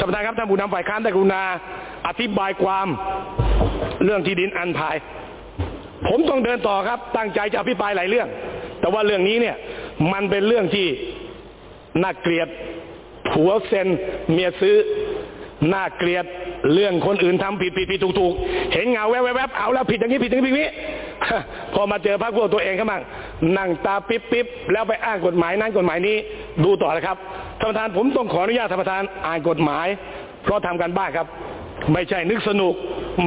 ท่านประธานครับท่านผู้นำฝ่ายค้านได้กรุณา อธิบายความเรื่องที่ดินอันภาย ผมต้องเดินต่อครับ ตั้งใจจะอภิปรายหลายเรื่อง แต่ว่าเรื่องนี้เนี่ย มันเป็นเรื่องที่น่าเกลียดผัวเซนเมียซื้อน่าเกลียดเรื่องคนอื่นทำผิดผิดผิดถูกถูกเห็นเงาแวบแวบเอาแล้วผิดอย่างนี้ผิดอย่างนี้ผิดอย่างนี้พอมาเจอพรรคพวกตัวเองเข้ามานั่งตาปิ๊บปิ๊บแล้วไปอ้างกฎหมายนั้นกฎหมายนี้ ดูต่อเลยครับท่านประธานผมต้องขออนุญาตท่านประธานอ่านกฎหมาย เพราะทำกันบ้านครับ ไม่ใช่นึกสนุก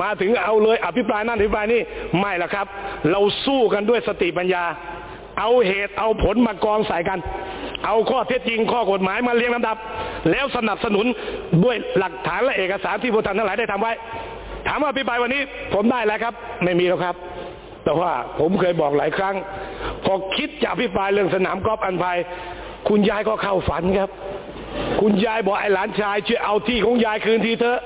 มาถึงเอาเลยอภิปรายนั่นอภิปรายนี่ไม่ละครับ เราสู้กันด้วยสติปัญญา เอาเหตุเอาผลมากองใส่กัน เอาข้อเท็จจริงข้อกฎหมายมาเรียงลำดับ แล้วสนับสนุนด้วยหลักฐานและเอกสารที่พวกท่านทั้งหลายได้ทำไว้ ถามว่าอภิปรายวันนี้ ผมได้แล้วครับ ไม่มีแล้วครับ แต่ว่าผมเคยบอกหลายครั้ง พอคิดจะอภิปรายเรื่องสนามกอล์ฟอันภัย คุณยายก็เข้าฝันครับ คุณยายบอกไอ้หลานชายช่วยเอาที่ของยายคืนทีเถอะ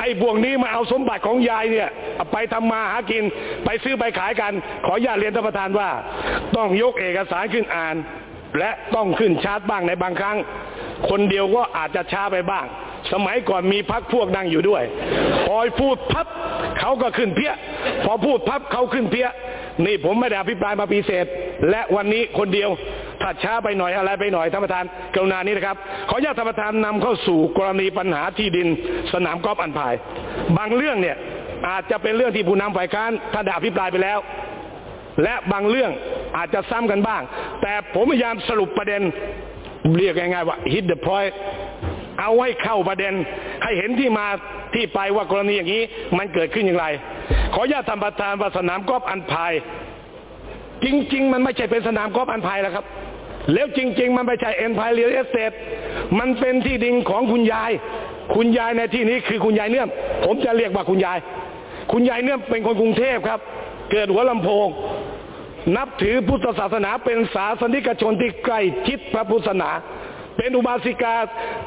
ไอ้พวกนี้มาเอาสมบัติของยายเนี่ยเอาไปทำมาหากินไปซื้อไปขายกัน ขออย่าตเรียนท่านประธานว่า ต้องยกเอกสารขึ้นอ่าน และต้องขึ้นชาร์จบ้างในบางครั้ง คนเดียวก็อาจจะช้าไปบ้าง สมัยก่อนมีพักพวกนั่งอยู่ด้วยพอยพูดพับเขาก็ขึ้นเพี้ย พอพูดพับเขาขึ้นเพี้ย นี่ผมไม่ได้อภิปรายมาปีเศษ และวันนี้คนเดียวถ้าช้าไปหน่อยอะไรไปหน่อยท่านประธานกรุณานี้นะครับ ขออนุญาตท่านประธานนำเข้าสู่กรณีปัญหาที่ดินสนามกอล์ฟอันพาย บางเรื่องเนี่ยอาจจะเป็นเรื่องที่ผู้นำฝ่ายค้านท่านได้อภิปรายไปแล้ว และบางเรื่องอาจจะซ้ำกันบ้าง แต่ผมพยายามสรุปประเด็นเรียกง่ายๆว่า hit the point เอาให้เข้าประเด็น ให้เห็นที่มาที่ไปว่ากรณีอย่างนี้มันเกิดขึ้นอย่างไร ขออนุญาตท่านประธานว่าสนามกอล์ฟอันพาย จริง ๆ มันไม่ใช่เป็นสนามกอล์ฟอันพายแล้วครับ แล้วจริง ๆ มันไม่ใช่ Alpine Real Estate มันเป็นที่ดินของคุณยาย คุณยายในที่นี้คือคุณยายเนื่อมผมจะเรียกว่าคุณยาย คุณยายเนื่อมเป็นคนกรุงเทพครับ เกิดหัวลำโพงนับถือพุทธศาสนาเป็นศาสนิกชนที่ใกล้ชิดพระพุทธศาสนา เป็นอุบาสิกา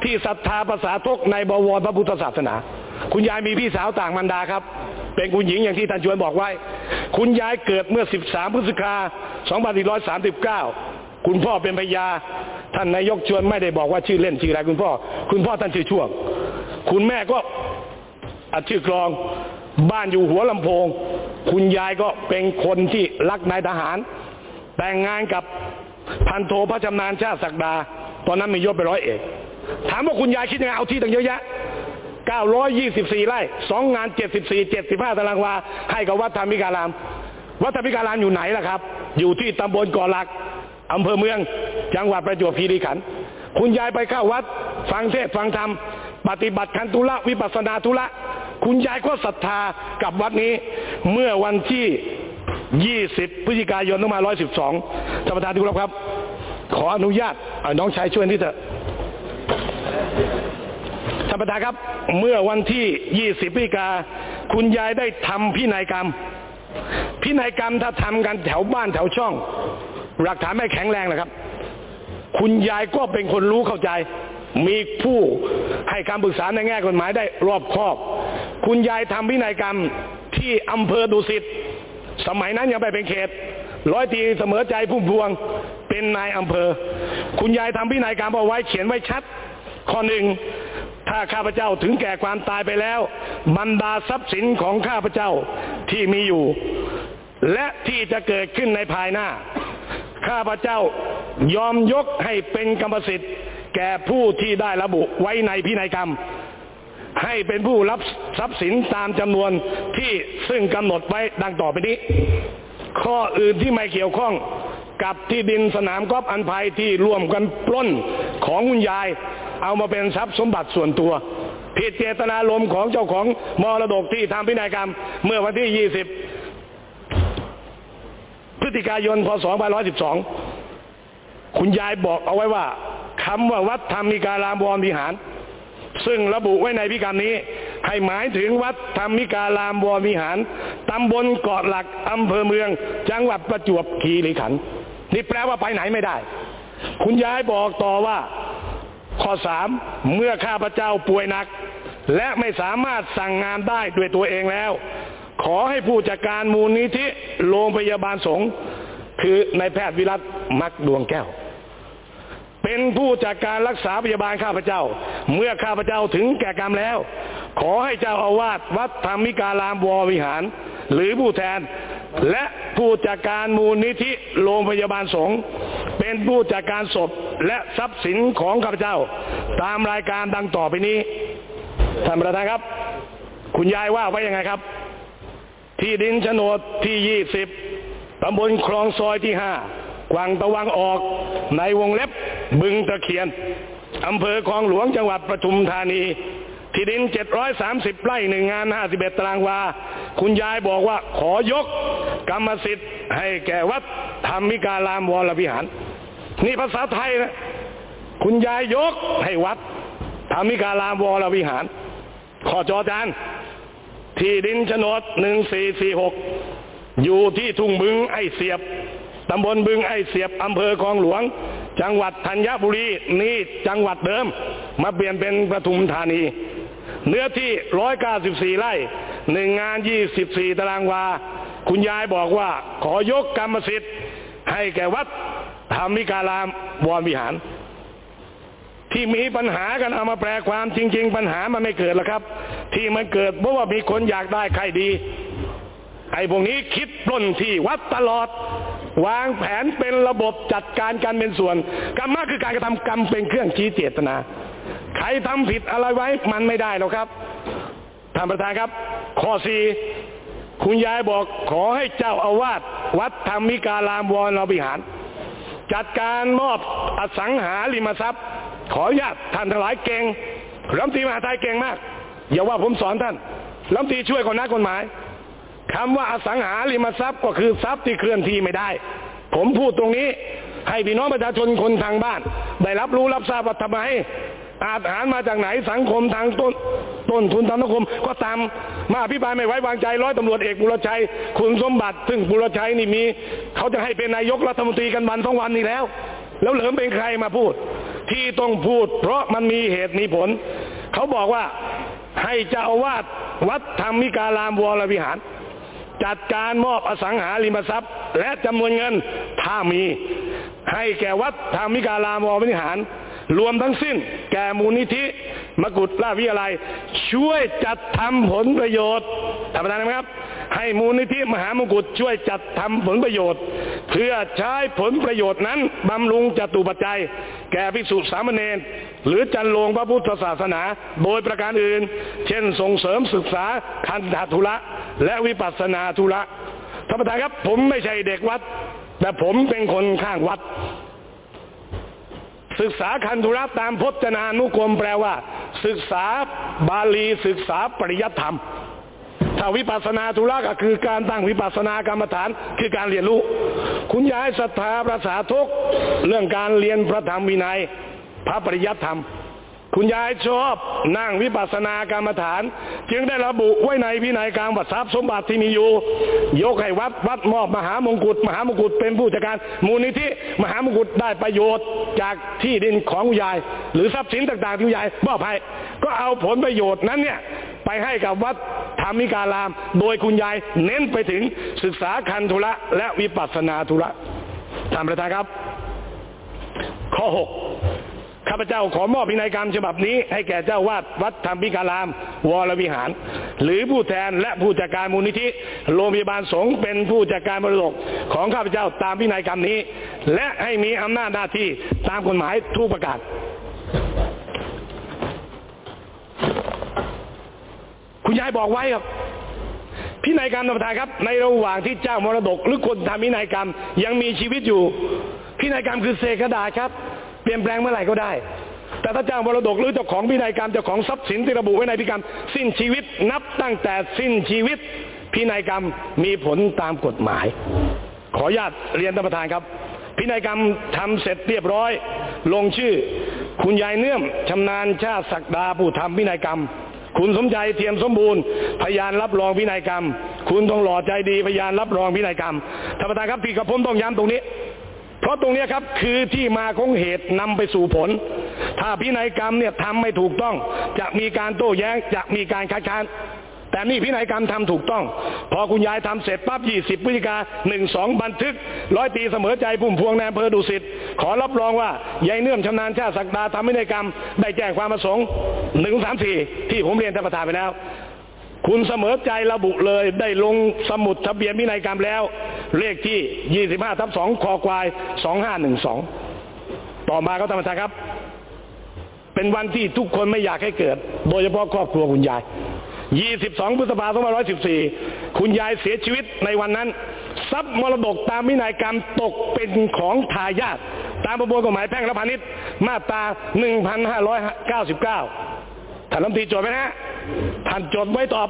ที่ศรัทธาภาษาทกในบวรพระพุทธศาสนา คุณยายมีพี่สาวต่างมันดาครับ เป็นคุณหญิงอย่างที่ท่านชวนบอกไว้ คุณยายเกิดเมื่อ 13 พฤศจิกา2439 คุณพ่อเป็นพญาท่านนายกชวนไม่ได้บอกว่าชื่อเล่นชื่ออะไรคุณพ่อ คุณพ่อท่านชื่อช่วง คุณแม่ก็อชื่อกรองบ้านอยู่หัวลำโพง คุณยายก็เป็นคนที่รักนายทหาร แต่งงานกับพันโทพระชำนาญชาติศักดา ตอนนั้นมียศไปร้อยเอกถามว่าคุณยายคิดยังไงเอาที่ตั้งเยอะแยะ 924 ไร่สองงาน 74 75 ตารางวา ให้กับวัดธรรมิการาม วัดธรรมิการามอยู่ไหนล่ะครับ อยู่ที่ตำบลก่อหลักอำเภอเมือง จังหวัดประจวบคีรีขันธ์คุณยายไปเข้าวัด ฟังเทศฟังธรรม ปฏิบัติคันตุละวิปัสนาตุละคุณยายก็ศรัทธากับวัดนี้ เมื่อวันที่ 20 พฤศจิกายน 2512ท่านประธานที่เคารพครับ ขออนุญาตน้องชายช่วยนิดเถอะท่านประธานครับ เมื่อวันที่ 20พฤศจิกา คุณยายได้ทำพินัยกรรม พินัยกรรมถ้าทำกันแถวบ้านแถวช่อง หลักฐานไม่แข็งแรงนะครับ คุณยายก็เป็นคนรู้เข้าใจ มีผู้ให้คำปรึกษาในแง่กฎหมายได้รอบคอบ คุณยายทำพินัยกรรมที่อำเภอดุสิตสมัยนั้นยังไม่เป็นเขตร้อยตีเสมอใจพุ่มพวง เป็นนายอำเภอ คุณยายทำพินัยกรรมเอาไว้เขียนไว้ชัด ข้อหนึ่งถ้าข้าพเจ้าถึงแก่ความตายไปแล้ว บรรดาทรัพย์สินของข้าพเจ้าที่มีอยู่ และที่จะเกิดขึ้นในภายหน้า ข้าพเจ้ายอมยกให้เป็นกรรมสิทธิ์แก่ผู้ที่ได้ระบุไว้ในพินัยกรรม ให้เป็นผู้รับทรัพย์สินตามจำนวนที่ซึ่งกำหนดไว้ดังต่อไปนี้ ข้ออื่นที่ไม่เกี่ยวข้อง กับที่ดินสนามกอล์ฟอันภัยที่ร่วมกันปล้นของคุณยาย เอามาเป็นทรัพย์สมบัติส่วนตัว ผิดเจตนารมณ์ของเจ้าของมรดกที่ทำพินัยกรรม เมื่อวันที่ 20 พฤศจิกายนพศ2512 คุณยายบอกเอาไว้ว่าคำว่าวัดธรรมิการามวรวิหาร ซึ่งระบุไว้ในพิกรรมนี้ให้หมายถึงวัดธรรมิการามวรวิหาร ตำบลเกาะหลักอำเภอเมือง จังหวัดประจวบคีรีขันธ์ นี่แปลว่าไปไหนไม่ได้ คุณยายบอกต่อว่า ข้อสามเมื่อข้าพเจ้าป่วยหนัก และไม่สามารถสั่งงานได้ด้วยตัวเองแล้ว ขอให้ผู้จัดการมูลนิธิโรงพยาบาลสงฆ์คือนายแพทย์วิรัตมักดวงแก้ว เป็นผู้จัดการรักษาพยาบาลข้าพเจ้า เมื่อข้าพเจ้าถึงแก่กรรมแล้ว ขอให้เจ้าอาวาสวัดธรรมิการามวรวิหาร หรือผู้แทน และผู้จัดการมูลนิธิโรงพยาบาลสงฆ์เป็นผู้จัดการศพและทรัพย์สินของข้าพเจ้า ตามรายการดังต่อไปนี้ท่านประธานครับ คุณยายว่าไว้ยังไงครับ ที่ดินโฉนดที่ยี่สิบตำบลคลองซอยที่ห้ากวางตะวังออกในวงเล็บบึงตะเคียนอำเภอคลองหลวงจังหวัดปทุมธานี ที่ดิน 730 ไร่หนึ่งงาน 51 ตารางวา คุณยายบอกว่าขอยกกรรมสิทธิ์ให้แก่วัดธรรมิการามวรวิหาร นี่ภาษาไทยนะ คุณยายยกให้วัดธรรมิการามวรวิหาร ขอจอจานที่ดินโฉนด 1446 อยู่ที่ทุ่งบึงไอเสียบตำบลบึงไอเสียบอำเภอคลองหลวง จังหวัดธัญบุรีนี่จังหวัดเดิม มาเปลี่ยนเป็นปทุมธานี เนื้อที่194ไร่หนึ่งงาน24ตารางวา คุณยายบอกว่า ขอยกกรรมสิทธิ์ ให้แก่วัดธรรมิการามวรวิหาร ที่มีปัญหากันเอามาแปลความจริง ๆ ปัญหามันไม่เกิดหรอกครับ ที่มันเกิดเพราะว่ามีคนอยากได้ใครดี ไอ้พวกนี้คิดปล้นที่วัดตลอด วางแผนเป็นระบบจัดการกันเป็นส่วนกรรมะคือการกระทำกรรมเป็นเครื่องชี้เจตนา ครทำผิดอะไรไว้มันไม่ได้หรอกครับท่านประธานครับ ข้อสี่คุณยายบอกขอให้เจ้าอาวาสวัดธรรมิการามวรวิหาร จัดการมอบอสังหาริมทรัพย์ ขออนุญาตท่านทั้งหลายเก่งรัมตรีมหาไทยเก่งมาก อย่าว่าผมสอนท่านรัมตรีช่วยคนนักกฎหมายคำว่าอสังหาริมทรัพย์ก็คือทรัพย์ที่เคลื่อนที่ไม่ได้ ผมพูดตรงนี้ให้พี่น้องประชาชนคนทางบ้าน ได้รับรู้รับทราบว่าทำไม อาหารมาจากไหนสังคมทางต้นต้นทุนทางสังคม ก็ตามมาอภิปรายไม่ไว้วางใจร้อยตำรวจเอกบุรชัย คุณสมบัติ ซึ่งบุรชัยนี่มี เขาจะให้เป็นนายกรัฐมนตรีกันวันสองวันนี้แล้ว แล้วเหลิมเป็นใครมาพูด ที่ต้องพูด เพราะมันมีเหตุมีผล เขาบอกว่าให้เจ้าอาวาสวัดธรรมิการามวรวิหาร จัดการมอบอสังหาริมทรัพย์ และจำนวนเงินถ้ามี ให้แก่วัดธรรมิการามวรวิหาร รวมทั้งสิ้น แก่มูลนิธิมกุฎราชวิทยาลัย ช่วยจัดทำผลประโยชน์ท่านประธานนะครับ ให้มูลนิธิมหามกุฎช่วยจัดทำผลประโยชน์ เพื่อใช้ผลประโยชน์นั้นบำรุงจตุปัจจัย แก่ภิกษุสามเณรหรือจันลงพระพุทธศาสนา โดยประการอื่น เช่นส่งเสริมศึกษาคันธทุระ และวิปัสสนาธุระท่านประธานครับ ผมไม่ใช่เด็กวัด แต่ผมเป็นคนข้างวัด ศึกษาคันธุระตามพจนานุกรมแปลว่า ศึกษาบาลีศึกษาปริยัติธรรม ถ้าวิปัสนาธุระก็คือการตั้งวิปัสนากรรมฐานคือการเรียนรู้ คุณยายศรัทธาประสาทุกเรื่องการเรียนพระธรรมวินัย พระปริยัติธรรม คุณยายชอบนั่งวิปัสสนากรรมฐาน จึงได้ระบุไว้ในพินัยกรรมวัดทรัพย์สมบัติที่มีอยู่ ยกให้วัดวัดมอบมหามงกุฎมหามงกุฎเป็นผู้จัดการมูลนิธิมหามงกุฎได้ประโยชน์จากที่ดินของคุณยาย หรือทรัพย์สินต่างๆที่คุณยายมอบให้ก็เอาผลประโยชน์นั้นเนี่ยไปให้กับวัดธรรมิการาม โดยคุณยายเน้นไปถึงศึกษาคันธุระและวิปัสสนาธุระท่านประธานครับ ข้อหก ข้าพเจ้าขอมอบพินัยกรรมฉบับนี้ ให้แก่เจ้าวาดวัดธรรมพิการาม วรวิหาร หรือผู้แทนและผู้จัดการมูลนิธิโรงพยาบาลสงฆ์เป็นผู้จัดการมรดกของข้าพเจ้าตามพินัยกรรมนี้ และให้มีอำนาจหน้าที่ตามกฎหมายทุกประกาศ คุณยายบอกไว้ครับพินัยกรรมท่านประธานครับ ในระหว่างที่เจ้ามรดก หรือคนทำพินัยกรรมยังมีชีวิตอยู่ พินัยกรรมคือเศษกระดาษครับ เปลี่ยนแปลงเมื่อไหร่ก็ได้ แต่ถ้าเจ้ามรดกหรือเจ้าของพินัยกรรมเจ้าของทรัพย์สินที่ระบุไว้ในพิกรรม สิ้นชีวิตนับตั้งแต่สิ้นชีวิตพินัยกรรมมีผลตามกฎหมาย ขออนุญาตเรียนท่านประธานครับ พินัยกรรมทำเสร็จเรียบร้อย ลงชื่อ คุณยายเนื่อมชำนาญชาติศักดาผู้ทำพินัยกรรม คุณสมใจเทียมสมบูรณ์ พยานรับรองพินัยกรรม คุณต้องหล่อใจดีพยานรับรองพินัยกรรมท่านประธานครับพี่กับผมต้องย้ำตรงนี้ เพราะตรงนี้ครับคือที่มาของเหตุนำไปสู่ผล ถ้าพินัยกรรมเนี่ยทำไม่ถูกต้อง จะมีการโต้แย้งจะมีการคัดค้านแต่นี่พินัยกรรมทำถูกต้อง พอคุณยายทำเสร็จปั๊บ20พฤศจิกาหนึ่งสองบันทึก ร้อยตีเสมอใจพุ่มพวงในอำเภอดุสิตขอรับรองว่ายายเนื่อมชำนาญชาติศักดาทำพินัยกรรม ได้แจ้งความประสงค์หนึ่งสามสี่ที่ผมเรียนท่านประธานไปแล้ว คุณเสมอใจระบุเลยได้ลงสมุดทะเบียนพินัยกรรมแล้ว เลขที่ 25ทับ2คอควาย 2512 ต่อมาก็ท่านประธานครับ เป็นวันที่ทุกคนไม่อยากให้เกิด โดยเฉพาะครอบครัวคุณยาย 22 พฤษภาคม2514 คุณยายเสียชีวิตในวันนั้น ทรัพย์มรดกตามวินัยกรรมตกเป็นของทายาทตามประมวลกฎหมายแพ่งและพาณิชย์มาตรา 1599ท่านรัฐมนตรีจดไว้นะฮะ ท่านจดไว้ตอบ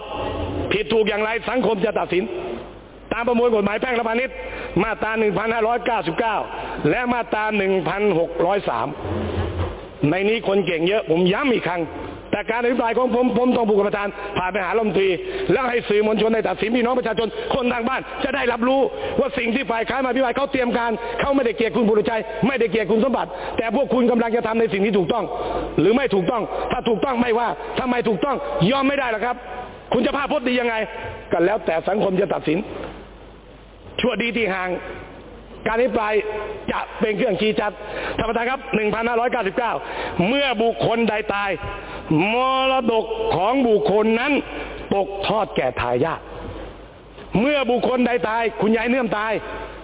ผิดถูกอย่างไรสังคมจะตัดสิน ตามประมวลกฎหมายแพ่งและพาณิชย์มาตรา 1599 และมาตรา 1603 ในนี้คนเก่งเยอะ ผมย้ำอีกครั้ง แต่การอภิปรายของผมผมต้องผูกกับประธานผ่านไปหารัฐมตรี แล้วให้สื่อมวลชนได้ตัดสินพี่น้องประชาชนคนทางบ้าน จะได้รับรู้ว่าสิ่งที่ฝ่ายค้านมาอภิปรายเขาเตรียมการเขาไม่ได้เกลียดคุณบุรุชัยไม่ได้เกลียดคุณสมบัติ แต่พวกคุณกำลังจะทำในสิ่งที่ถูกต้อง หรือไม่ถูกต้อง ถ้าถูกต้องไม่ว่าถ้าไม่ถูกต้องยอมไม่ได้หรอครับ คุณจะภาพพจน์ดียังไงก็แล้วแต่สังคมจะตัดสิน ชั่วดีที่ห่างการอภิปรายจะเป็นเครื่องชี้ชัดท่านประธานครับ 1599 เมื่อบุคคลใดตาย มรดกของบุคคลนั้น ตกทอดแก่ทายาทเมื่อบุคคลใดตาย คุณยายเนื่อมตาย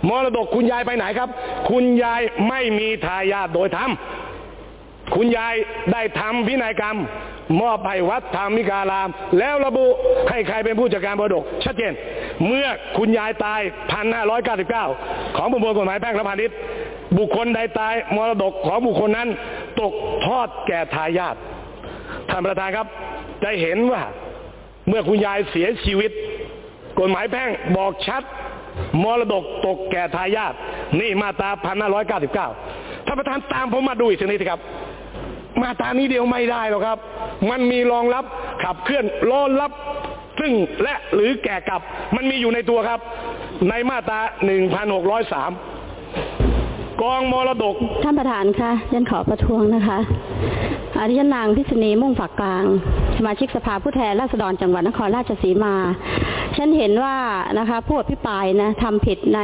มรดกคุณยายไปไหนครับ คุณยายไม่มีทายาทโดยธรรมคุณยายได้ทำพินัยกรรม มอบให้วัดธรรมิการาม แล้วระบุให้ใครเป็นผู้จัดการมรดก ชัดเจน เมื่อคุณยายตาย1599ของประมวลกฎหมายแพ่งและพาณิชย์บุคคลใดตายมรดกของบุคคลนั้น ตกทอดแก่ทายาท ท่านประธานครับ จะเห็นว่าเมื่อคุณยายเสียชีวิต กฎหมายแพ่งบอกชัด มรดกตกแก่ทายาทนี่มาตราพันห้าร้อยเก้าสิบเก้าท่านประธานตามผมมาดูอีกสักนิดสิครับ มาตรานี้เดียวไม่ได้หรอกครับ มันมีรองรับขับเคลื่อนรองรับ ซึ่งและหรือแก่กับมันมีอยู่ในตัวครับ ในมาตราหนึ่งพันหกร้อยสาม กองมรดก ท่านประธานคะยันขอประท้วงนะคะอาทิยนางพิษณีมุ่งฝักกลาง สมาชิกสภาผู้แทนราษฎรจังหวัดนครราชสีมา ฉันเห็นว่านะคะผู้อภิปรายนะทำผิดใน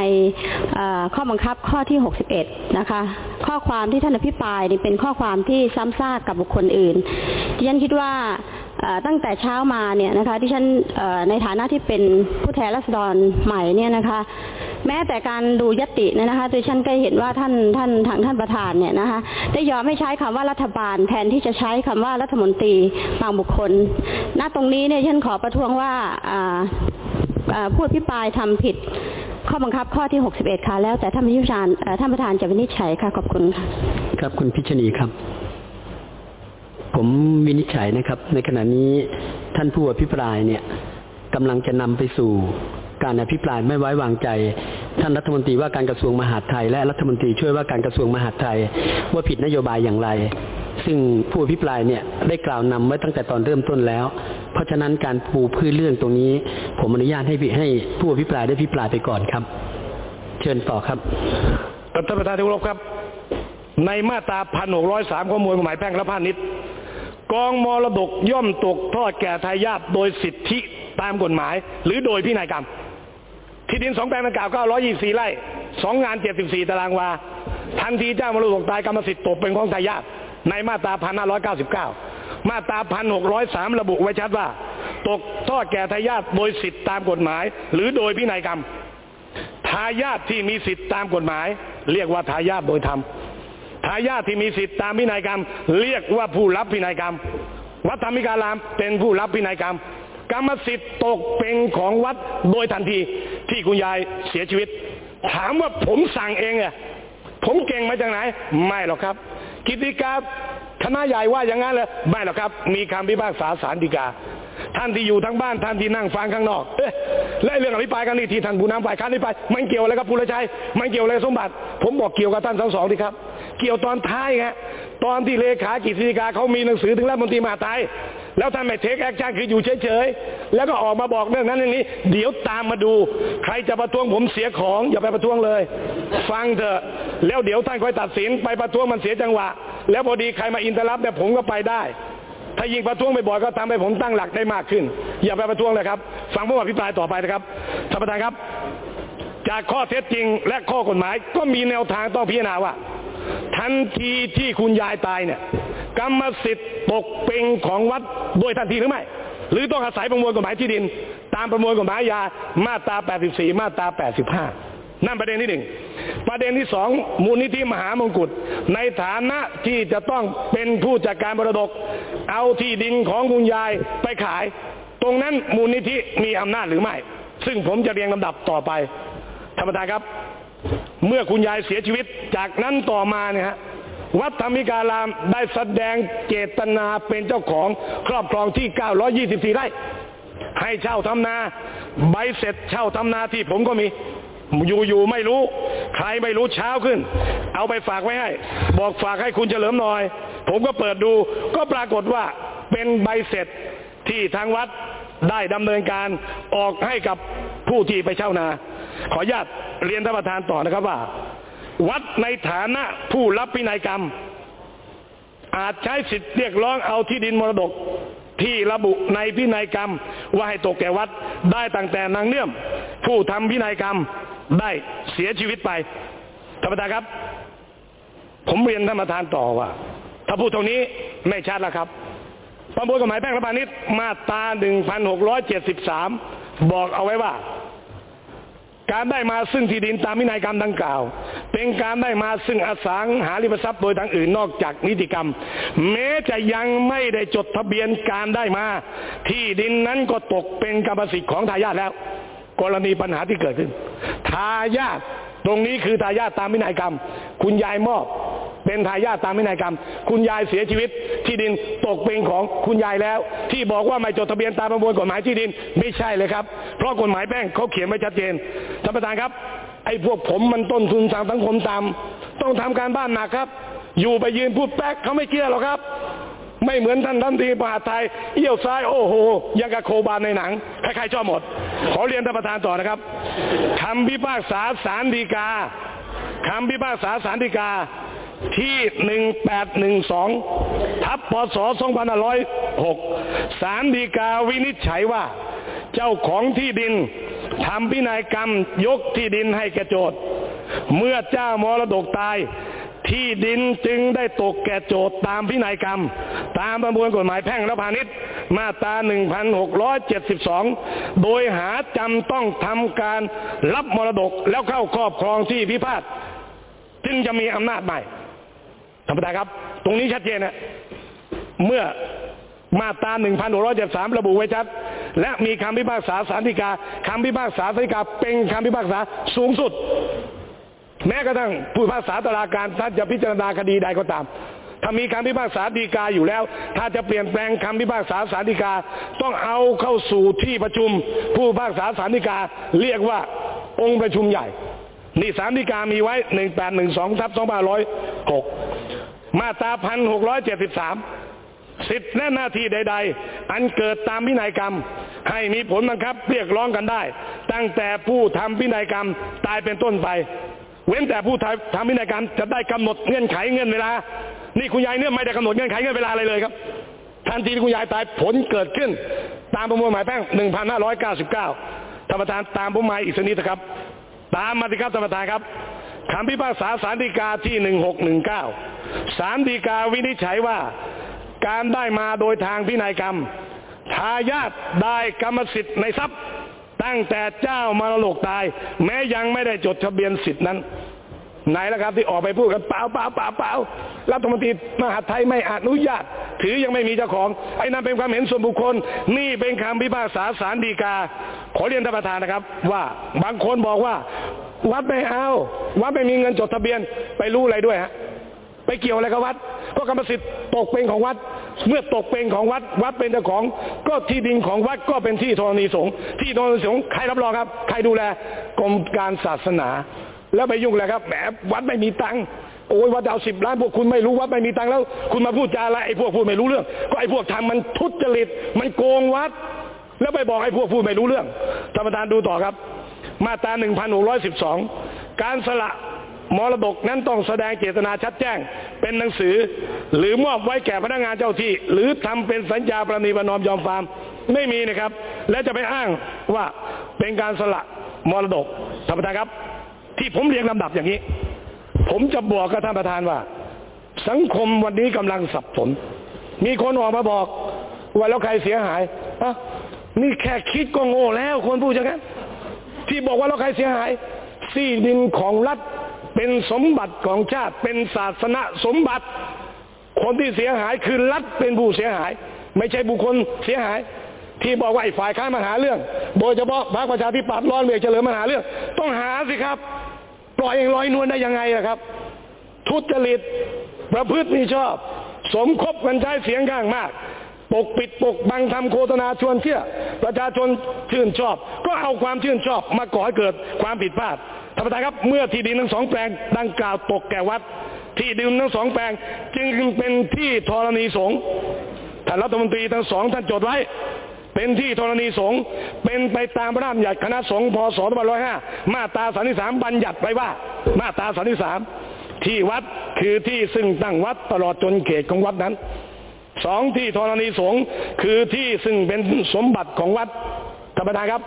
ข้อบังคับข้อที่ 61 นะคะ ข้อความที่ท่านอภิปรายนี่เป็นข้อความที่ซ้ำซากกับบุคคลอื่นดิฉันคิดว่าตั้งแต่เช้ามาเนี่ยนะคะที่ฉันในฐานะที่เป็นผู้แทนราษฎรใหม่เนี่ยนะคะ แม้แต่การดูยติเนี่ยนะคะดิฉันก็เห็นว่าท่านท่านทางท่านประธานเนี่ยนะคะได้ยอมไม่ใช้คำว่ารัฐบาลแทนที่จะใช้คำว่ารัฐมนตรีบางบุคคล ณตรงนี้เนี่ยฉันขอประท้วงว่าผู้อภิปรายทำผิดข้อบังคับข้อที่ 61 ค่ะ แล้วแต่ท่านผู้ชานท่านประธานจะวินิจฉัยค่ะ ขอบคุณค่ะ ครับคุณพิชนีครับ ผมวินิจฉัยนะครับ ในขณะนี้ท่านผู้อภิปรายเนี่ยกำลังจะนำไปสู่ การอภิปรายไม่ไว้วางใจ ท่านรัฐมนตรีว่าการกระทรวงมหาดไทย และรัฐมนตรีช่วยว่าการกระทรวงมหาดไทย ว่าผิดนโยบายอย่างไร ซึ่งผู้อภิปรายเนี่ยได้กล่าวนำไว้ตั้งแต่ตอนเริ่มต้นแล้ว เพราะฉะนั้นการปูพื้นเรื่องตรงนี้ ผมอนุญาตให้ให้ผู้อภิปรายได้อภิปรายไปก่อนครับ เชิญต่อครับท่านประธานที่เคารพครับ ในมาตราพันหกร้อยสามข้อมูลกฎหมายแพ่งและพาณิชย์กองมรดกย่อมตกทอดแก่ทายาทโดยสิทธิตามกฎหมาย หรือโดยพินัยกรรม ที่ดินสองแปลงดังกล่าว924ไร่สองงาน74ตารางวา ทันทีเจ้ามรดกตายกรรมสิทธิ์ตกเป็นของทายาทในมาตรา1599 มาตรา1603 ระบุไว้ชัดว่า ตกทอดแก่ทายาทโดยสิทธิตามกฎหมาย หรือโดยพินัยกรรม ทายาทที่มีสิทธิตามกฎหมาย เรียกว่าทายาทโดยธรรม ทายาทที่มีสิทธิตามพินัยกรรม เรียกว่าผู้รับพินัยกรรม วัดธรรมิการามเป็นผู้รับพินัยกรรม กรรมสิทธิ์ตกเป็นของวัดโดยทันที ที่คุณยายเสียชีวิต ถามว่าผมสั่งเองอะผมเก่งมาจากไหน ไม่หรอกครับ กิติกาคณะใหญ่ว่าอย่างนั้นเลยไม่หรอกครับ มีคำพิพากษาศาลฎีกา ท่านที่อยู่ทั้งบ้านท่านที่นั่งฟังข้างนอกเอ๊ะและเรื่องอภิปรายกันนี่ที่ท่านผู้นำฝ่ายค้านอภิปรายมันเกี่ยวอะไรกับภูรชัยมันเกี่ยวอะไรสมบัติ ผมบอกเกี่ยวกับท่านทั้งสองดีครับ เกี่ยวตอนท้ายฮะตอนที่เลขากฤษฎีกาเขามีหนังสือถึงรัฐมนตรีมหาดไทย แล้วท่านไม่ take action คืออยู่เฉยๆ แล้วก็ออกมาบอกเรื่องนั้นเรื่องนี้ เดี๋ยวตามมาดู ใครจะประท้วงผมเสียของ อย่าไปประท้วงเลย ฟังเถอะ แล้วเดี๋ยวท่านค่อยตัดสินไปประท้วงมันเสียจังหวะ แล้วพอดีใครมา interrupt เนี่ยผมก็ไปได้ ถ้ายิงประท้วงบ่อยๆก็ทำให้ผมตั้งหลักได้มากขึ้น อย่าไปประท้วงเลยครับ ฟังผมอภิปรายต่อไปนะครับท่านประธานครับ จากข้อเท็จจริงและข้อกฎหมายก็มีแนวทางต้องพิจารณาว่า ทันทีที่คุณยายตายเนี่ย กรรมสิทธิ์ตกเป็นของวัดโดยทันทีหรือไม่ หรือต้องอาศัยประมวลกฎหมายที่ดิน ตามประมวลกฎหมายยามาตรา 84 มาตรา 85 นั่นประเด็นที่หนึ่งประเด็นที่สองมูลนิธิมหามงกุฎในฐานะที่จะต้องเป็นผู้จัดการมรดก เอาที่ดินของคุณยายไปขาย ตรงนั้นมูลนิธิมีอำนาจหรือไม่ ซึ่งผมจะเรียงลำดับต่อไปท่านประธานครับ เมื่อคุณยายเสียชีวิตจากนั้นต่อมาเนี่ยฮะ วัดธรรมิการามได้แสดงเจตนาเป็นเจ้าของครอบครองที่ 924 ไร่ให้เช่าทำนา ใบเสร็จเช่าทำนาที่ผมก็มีอยู่ๆไม่รู้ ใครไม่รู้เช้าขึ้น เอาไปฝากไว้ให้ บอกฝากให้คุณเฉลิมหน่อย ผมก็เปิดดู ก็ปรากฏว่าเป็นใบเสร็จที่ทางวัดได้ดำเนินการออกให้กับผู้ที่ไปเช่านา ขออนุญาตเรียนท่านประธานต่อนะครับว่า วัดในฐานะผู้รับพินัยกรรม อาจใช้สิทธิเรียกร้องเอาที่ดินมรดกที่ระบุในพินัยกรรม ว่าให้ตกแก่วัดได้ตั้งแต่นางเนื่อม ผู้ทำพินัยกรรมได้เสียชีวิตไปท่านประธานครับ ผมเรียนท่านประธานต่อว่า ถ้าพูดตรงนี้ไม่ชัดแล้วครับประมวลกฎหมายแพ่งและพาณิชย์มาตรา 1673 บอกเอาไว้ว่า การได้มาซึ่งที่ดินตามวินัยกรรมดังกล่าว เป็นการได้มาซึ่งอสังหาริมทรัพย์โดยทางอื่นนอกจากนิติกรรม แม้จะยังไม่ได้จดทะเบียนการได้มา ที่ดินนั้นก็ตกเป็นกรรมสิทธิ์ของทายาทแล้ว กรณีปัญหาที่เกิดขึ้น ทายาทตรงนี้คือทายาทตามวินัยกรรม คุณยายมอบ เป็นทายาทตามวินัยกรรม คุณยายเสียชีวิต ที่ดินตกเป็นของคุณยายแล้ว ที่บอกว่าไม่จดทะเบียนตามประมวลกฎหมายที่ดินไม่ใช่เลยครับ เพราะกฎหมายแพ่งเขาเขียนไว้ชัดเจนท่านประธานครับ ไอ้พวกผมมันต้นทุนทางสังคมตาม ต้องทำการบ้านหนักครับ อยู่ไปยืนพูดแป๊กเขาไม่เกี่ยวหรอกครับ ไม่เหมือนท่านท่านทีมหาไทยเอี้ยวซ้ายโอ้โหยังกับโคบานในหนังใครๆชอบหมด ขอเรียนท่านประธานต่อนะครับคำพิพากษาสารดีกาคำพิพากษาสารดีกา ที่ 1812 ทับพศ 2506 สารดีกาวินิจฉัยว่า เจ้าของที่ดินทำพินัยกรรมยกที่ดินให้แก่โจทย์ เมื่อเจ้ามรดกตาย ที่ดินจึงได้ตกแก่โจทย์ตามพินัยกรรม ตามประมวลกฎหมายแพ่งและพาณิชย์ มาตรา 1672 โดยหาจำต้องทำการรับมรดกแล้วเข้าครอบครองที่พิพาทจึงจะมีอำนาจใหม่ ท่านประธานครับ ตรงนี้ชัดเจนนะเมื่อมาตรา1673 ระบุไว้ชัด และมีคำพิพากษาสารดีกาคำพิพากษาสารดีกาเป็นคำพิพากษาสูงสุด แม้กระทั่งผู้พิพากษาตลาการท่านจะพิจารณาคดีใดก็ตาม ถ้ามีคำพิพากษาดีกาอยู่แล้ว ถ้าจะเปลี่ยนแปลงคำพิพากษาสารดีกา ต้องเอาเข้าสู่ที่ประชุม ผู้พิพากษาสารดีกา เรียกว่าองค์ประชุมใหญ่ นี่สารดีกามีไว้1812ทับ2506มาตรา1673สิทธิและหน้าที่ใด ๆ อันเกิดตามพินัยกรรม ให้มีผลบังคับเรียกร้องกันได้ ตั้งแต่ผู้ทำพินัยกรรมตายเป็นต้นไป เว้นแต่ผู้ทำพินัยกรรมจะได้กำหนดเงื่อนไขเงื่อนเวลา นี่คุณยายเนี่ยไม่ได้กำหนดเงื่อนไขเงื่อนเวลาอะไรเลยครับ ทันทีที่คุณยายตายผลเกิดขึ้น ตามประมวลหมายแพ่ง 1599ท่านประธานตามผมมาอีกสักนิดนะครับ ตามมาสิครับท่านประธานครับคำพิพากษาสารดีกาที่ 1619 สารดีกาวินิจฉัยว่า การได้มาโดยทางพินัยกรรม ทายาทได้กรรมสิทธิ์ในทรัพย์ ตั้งแต่เจ้ามรดกตาย แม้ยังไม่ได้จดทะเบียนสิทธินั้น ไหนแล้วครับที่ออกไปพูดกันเปล่าเปล่าเปล่าเปล่ารัฐมนตรีมหาไทยไม่อนุญาต ถือยังไม่มีเจ้าของ ไอ้นั่นเป็นความเห็นส่วนบุคคล นี่เป็นคำพิพากษาสารดีกา ขอเรียนท่านประธานนะครับ ว่าบางคนบอกว่า วัดไม่เอาวัดไม่มีเงินจดทะเบียนไปรู้อะไรด้วยฮะไปเกี่ยวอะไรกับวัด ก็กรรมสิทธิ์ตกเป็นของวัด เมื่อตกเป็นของวัด วัดเป็นเจ้าของ ก็ที่ดินของวัดก็เป็นที่ธรณีสงฆ์ที่ธรณีสงฆ์ใครรับรองครับ ใครดูแลกรมการศาสนา แล้วไปยุ่งเลยครับแหมวัดไม่มีตังค์โอ้ยวัดเอาสิบล้านพวกคุณไม่รู้วัดไม่มีตังค์แล้ว คุณมาพูดจาอะไรไอ้พวกพูดไม่รู้เรื่อง ก็ไอ้พวกทำมันทุจริตมันโกงวัด แล้วไปบอกไอ้พวกพูดไม่รู้เรื่องท่านประธานดูต่อครับ มาตรา1612กร้อยสิบสองการสละมรดกนั้นต้องแสดงเจตนาชัดแจ้ง เป็นหนังสือ หรือมอบไว้แก่พนักงานเจ้าที่ หรือทำเป็นสัญญาประนีประนอมยอมความไม่มีนะครับ และจะไปอ้างว่าเป็นการสละมรดกท่านประธานครับ ที่ผมเรียงลำดับอย่างนี้ ผมจะบอกกับท่านประธานว่า สังคมวันนี้กำลังสับสน มีคนออกมาบอกว่าแล้วใครเสียหายอะนี่แค่คิดก็โง่แล้วคนพูดอย่างนั้นที่บอกว่าแล้วใครเสียหายที่ดินของรัฐเป็นสมบัติของชาติเป็นศาสนาสมบัติ คนที่เสียหายคือรัฐเป็นผู้เสียหาย ไม่ใช่บุคคลเสียหาย ที่บอกว่าไอ้ฝ่ายค้านมาหาเรื่อง โดยเฉพาะพรรคประชาธิปัตย์ร้อนเมียเฉลิมมาหาเรื่อง ต้องหาสิครับ ปล่อยเองลอยนวลได้ยังไงล่ะครับ ทุจริตประพฤติมิชอบ สมคบกันใช้เสียงข้างมาก ปกปิดปกบังทำโฆษณาชวนเชื่อ ประชาชนชื่นชอบ ก็เอาความชื่นชอบมาก่อให้เกิดความผิดพลาดท่านประธานครับเมื่อที่ดินทั้งสองแปลงดังกล่าวตกแก่วัด ที่ดินทั้งสองแปลง จึงเป็นที่ธรณีสงฆ์ท่านรัฐมนตรีทั้งสองท่านจดไว้ เป็นที่ธรณีสงฆ์เป็นไปตามพระราชบัญญัติคณะสงฆ์พศ2505มาตรา33บัญญัติไว้ว่า มาตรา33ที่วัดคือที่ซึ่งตั้งวัดตลอดจนเขตของวัดนั้นสองที่ธรณีสงฆ์คือที่ซึ่งเป็นสมบัติของวัดธรรมดาครับ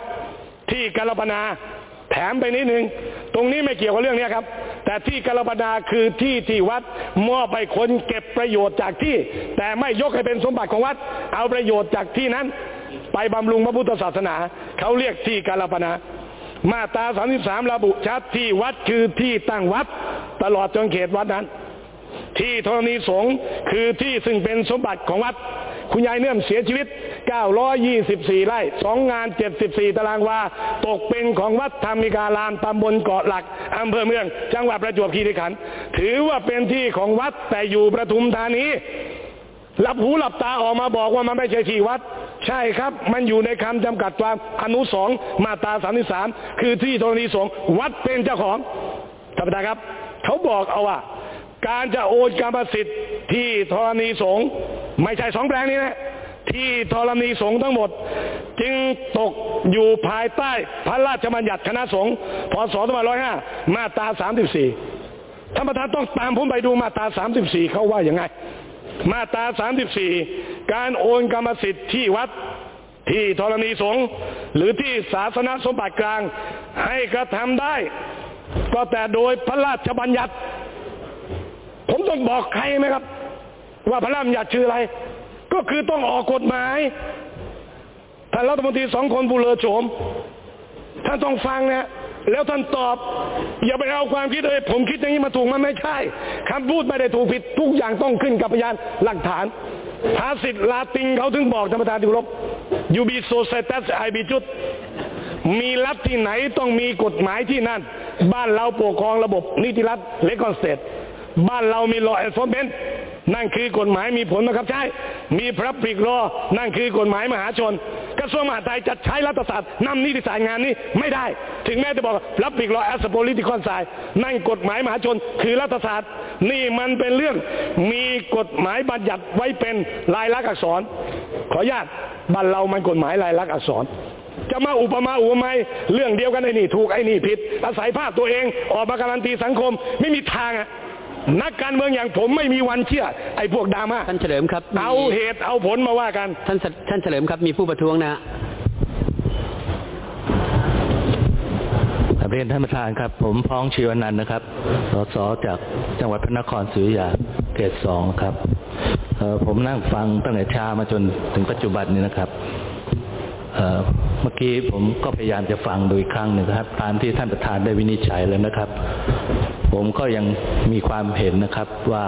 ที่กาลปนาแถมไปนิดนึง ตรงนี้ไม่เกี่ยวกับเรื่องนี้ครับ แต่ที่กาลปนาคือที่ที่วัดมอบไปคนเก็บประโยชน์จากที่ แต่ไม่ยกให้เป็นสมบัติของวัด เอาประโยชน์จากที่นั้น ไปบำรุงพระพุทธศาสนา เขาเรียกที่กาลปนามาตรา33ระบุชัดที่วัดคือที่ตั้งวัด ตลอดจนเขตวัดนั้น ที่ธรณีสงฆ์คือที่ซึ่งเป็นสมบัติของวัด คุณยายเนื่อมเสียชีวิต 924 ไร่2งาน 74 ตารางวา ตกเป็นของวัดธรรมิการามตำบลเกาะหลักอำเภอเมือง จังหวัดประจวบคีรีขันธ์ถือว่าเป็นที่ของวัดแต่อยู่ประทุมธานี หลับหูหลับตาออกมาบอกว่ามันไม่ใช่ที่วัด ใช่ครับ มันอยู่ในคำจำกัดความอนุสองมาตรา33คือที่ธรณีสงฆ์วัดเป็นเจ้าของท่านประธานครับ เขาบอกเอาว่า การจะโอนกรรมสิทธิ์ที่ธรณีสงฆ์ไม่ใช่สองแปลงนี้นะที่ธรณีสงฆ์ทั้งหมด จึงตกอยู่ภายใต้พระราชบัญญัติคณะสงฆ์พศ2505 มาตรา 34ท่านประธานต้องตามผมไปดูมาตรา 34 เขาว่าอย่างไง มาตรา 34 การโอนกรรมสิทธิ์ที่วัดที่ธรณีสงฆ์หรือที่ศาสนสมบัติกลางให้กระทำได้ ก็แต่โดยพระราชบัญญัติ ผมต้องบอกใครไหมครับ ว่าพระราชบัญญัติชื่ออะไร ก็คือต้องออกกฎหมายท่านรัฐมนตรีสองคนผู้เลอโฉมท่านต้องฟังนะ แล้วท่านตอบ อย่าไปเอาความคิดเลยผมคิดอย่างนี้ว่าถูกมันไม่ใช่คำพูดไม่ได้ถูกผิดทุกอย่างต้องขึ้นกับพยานหลักฐานภาษิตลาตินเขาถึงบอกท่านประธานที่เคารพ ubi societas ibi jus มีรัฐที่ไหนต้องมีกฎหมายที่นั่น บ้านเราปกครองระบบนิติรัฐ legal state บ้านเรามี law enforcement นั่นคือกฎหมายมีผลบังคับใช้ มี public law นั่นคือกฎหมายมหาชน กระทรวงมหาดไทยจะใช้รัฐศาสตร์นำนิติศาสตร์งานนี้ไม่ได้ ถึงแม้จะบอกพระปริกรอแอสโพลิติคอนไซนั่นกฎหมายมหาชน คือรัฐศาสตร์ นี่มันเป็นเรื่องมีกฎหมายบัญญัติไว้เป็นลายลักษณ์อักษร ขออนุญาตบ้านเรามันกฎหมายลายลักษณ์อักษรจะมาอุปมาอุปไมยเรื่องเดียวกันไอ้นี่ถูกไอ้นี่ผิดอาศัยภาพตัวเองออกมาการันตีสังคมไม่มีทางอะ นักการเมืองอย่างผมไม่มีวันเชื่อ ไอ้พวกดราม่าท่านเฉลิมครับมีเอาเหตุเอาผลมาว่ากันท่านท่านเฉลิมครับมีผู้ประท้วงนะเรียนท่านประธานครับ ผมพ้องชีวนันท์นะครับ สสจากจังหวัดพระนครศรีอยุธยาเขตสองครับเอ่อผมนั่งฟังตั้งแต่เช้ามาจนถึงปัจจุบันนี้นะครับเอ่อเมื่อกี้ผมก็พยายามจะฟังดูอีกครั้งหนึ่งครับ ตามที่ท่านประธานได้วินิจฉัยแล้วนะครับ ผมก็ยังมีความเห็นนะครับว่า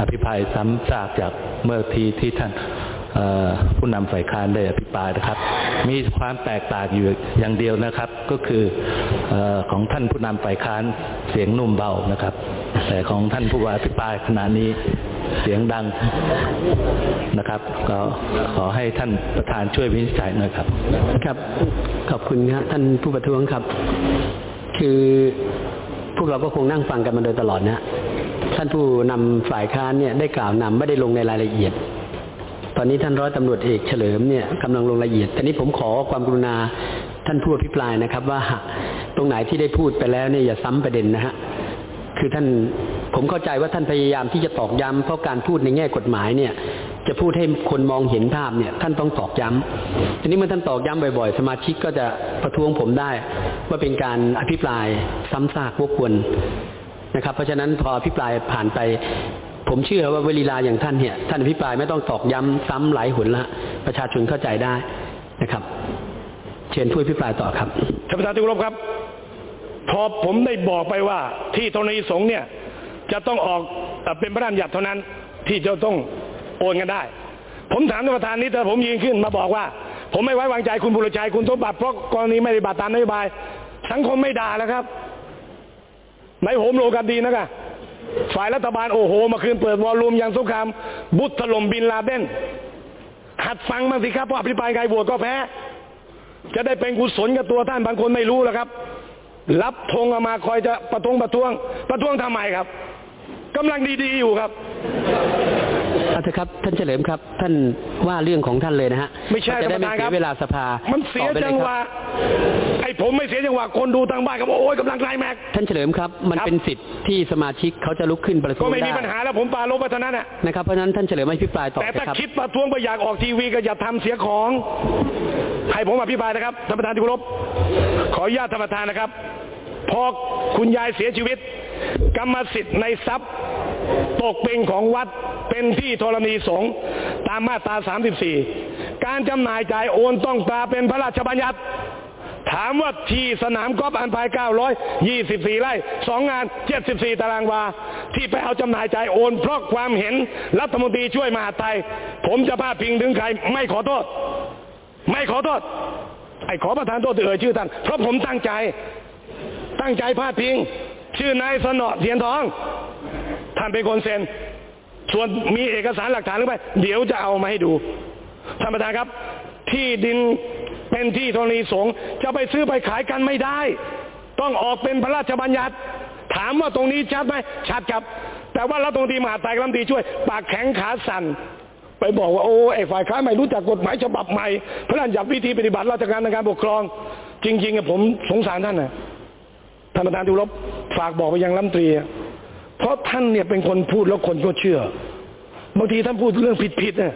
อภิปรายซ้ำซากจากเมื่อทีที่ท่านผู้นำฝ่ายค้านได้อภิปรายนะครับ มีความแตกต่างอยู่อย่างเดียวนะครับ ก็คือออของท่านผู้นำฝ่ายค้านเสียงนุ่มเบานะครับ แต่ของท่านผู้ว่าอภิปรายขณะนี้เสียงดังนะครับ ก็ขอให้ท่านประธานช่วยวินิจฉัยหน่อยครับ ครับขอบคุณครับท่านผู้ประท้วงครับ คือ พวกเราก็คงนั่งฟังกันมาโดยตลอดนะ ท่านผู้นำฝ่ายค้านเนี่ยได้กล่าวนำไม่ได้ลงในรายละเอียด ตอนนี้ท่านร้อยตำรวจเอกเฉลิมเนี่ยกำลังลงรายละเอียดแต่นี้ผมขอความกรุณาท่านผู้อภิปรายนะครับ ว่าตรงไหนที่ได้พูดไปแล้วเนี่ยอย่าซ้ำประเด็นนะฮะคือท่านผมเข้าใจว่าท่านพยายามที่จะตอกย้ำเพราะการพูดในแง่กฎหมายเนี่ย จะพูดให้คนมองเห็นภาพเนี่ยท่านต้องตอกย้ำทีนี้เมื่อท่านตอกย้ำบ่อยๆ สมาชิกก็จะประท้วงผมได้ ว่าเป็นการอภิปรายซ้ำซากวกวนนะครับ เพราะฉะนั้นพออภิปรายผ่านไป ผมเชื่อว่าเวลาอย่างท่านเนี่ยท่านอภิปรายไม่ต้องตอกย้ำซ้ำหลายหนละประชาชนเข้าใจได้นะครับ เชิญผู้อภิปรายต่อครับท่านประธานที่เคารพครับ พอผมได้บอกไปว่า ที่ธรณีสงฆ์เนี่ยจะต้องออกเอ่อเป็นพระราชบัญญัติเท่านั้นที่จะต้อง โอนกันได้ ผมถามท่านประธานนี้แต่ผมยืนขึ้นมาบอกว่า ผมไม่ไว้วางใจคุณบุรชัยคุณสมบัติเพราะกรณีไม่ปฏิบัติตามนโยบาย สังคมไม่ด่าแล้วครับไหนโหมโลกันดีนะกะฝ่ายรัฐบาลโอ้โหมาคืนเปิดวอลลุ่มอย่างสงครามบุตรถล่มบินลาเดนหัดฟังบ้างสิครับเพราะอภิปรายไงโหวตก็แพ้ จะได้เป็นกุศลกับตัวท่านบางคนไม่รู้แล้วครับ รับธงเอามาคอยจะประท้วงประท้วง ประท้วงทำไมครับกำลังดีๆอยู่ครับ เอาเถอะครับท่านเฉลิมครับ ท่านว่าเรื่องของท่านเลยนะฮะไม่ใช่จะได้ไม่ท่านประธานครับเสียเวลาสภา มันเสียต่อไปลจังครับหวะไอ้ผมไม่เสียจังหวะคนดูทางบ้านก็บอกโอ้ยกำลังไกลแม็กท่านเฉลิมครับมันครับเป็นสิทธิ์ที่สมาชิกเขาจะลุกขึ้นประท้ก็วงไม่มีได้ปัญหาแล้วผมปราลบไปเท่านั้นน่ะนะครับเพราะฉะนั้นท่านเฉลิมอภิปรายต่อแต่ถ้านะครับคิดประท้วงไปอยากออกทีวีก็อย่าทำเสียของให้ผมอภิปรายนะครับท่านประธานที่เคารพขออนุญาตท่านประธานนะครับพอคุณยายเสียชีวิต กรรมสิทธิ์ในทรัพย์ ตกเป็นของวัดเป็นที่ธรณีสงฆ์ตามมาตรา 34 การจำหน่ายจ่ายโอนต้องตาเป็นพระราชบัญญัติ ถามว่าที่สนามกอล์ฟอันพาย 924 ไร่สองงาน 74 ตารางวา ที่ไปเอาจำหน่ายจ่ายโอน เพราะความเห็นรัฐมนตรีช่วยมหาไทย ผมจะพาดพิงถึงใครไม่ขอโทษ ไม่ขอโทษไอ้ขอประทานโทษเอ่ยชื่อท่านเพราะผมตั้งใจ ตั้งใจพาดพิง ชื่อนายสนอเทียนทอง ท่านเป็นคนเซ็น ส่วนมีเอกสารหลักฐานหรือไม่เดี๋ยวจะเอามาให้ดูท่านประธานครับ ที่ดินเป็นที่ธรณีสงฆ์จะไปซื้อไปขายกันไม่ได้ ต้องออกเป็นพระราชบัญญัติ ถามว่าตรงนี้ชัดไหมชัดครับ แต่ว่ารัฐมนตรีมหาดไทยกรัฐมนตรีช่วย ปากแข็งขาสั่นไปบอกว่าโอ้ไอ้ฝ่ายค้านไม่รู้จักกฎหมายฉบับใหม่พระราชบัญญัติวิธีปฏิบัติราชการในการปกครอง จริงๆอะผมสงสารท่านนะ ท่านประธานที่รบฝากบอกไปยังรัฐมนตรี เพราะท่านเนี่ยเป็นคนพูดแล้วคนก็เชื่อบางทีท่านพูดเรื่องผิดๆเนี่ย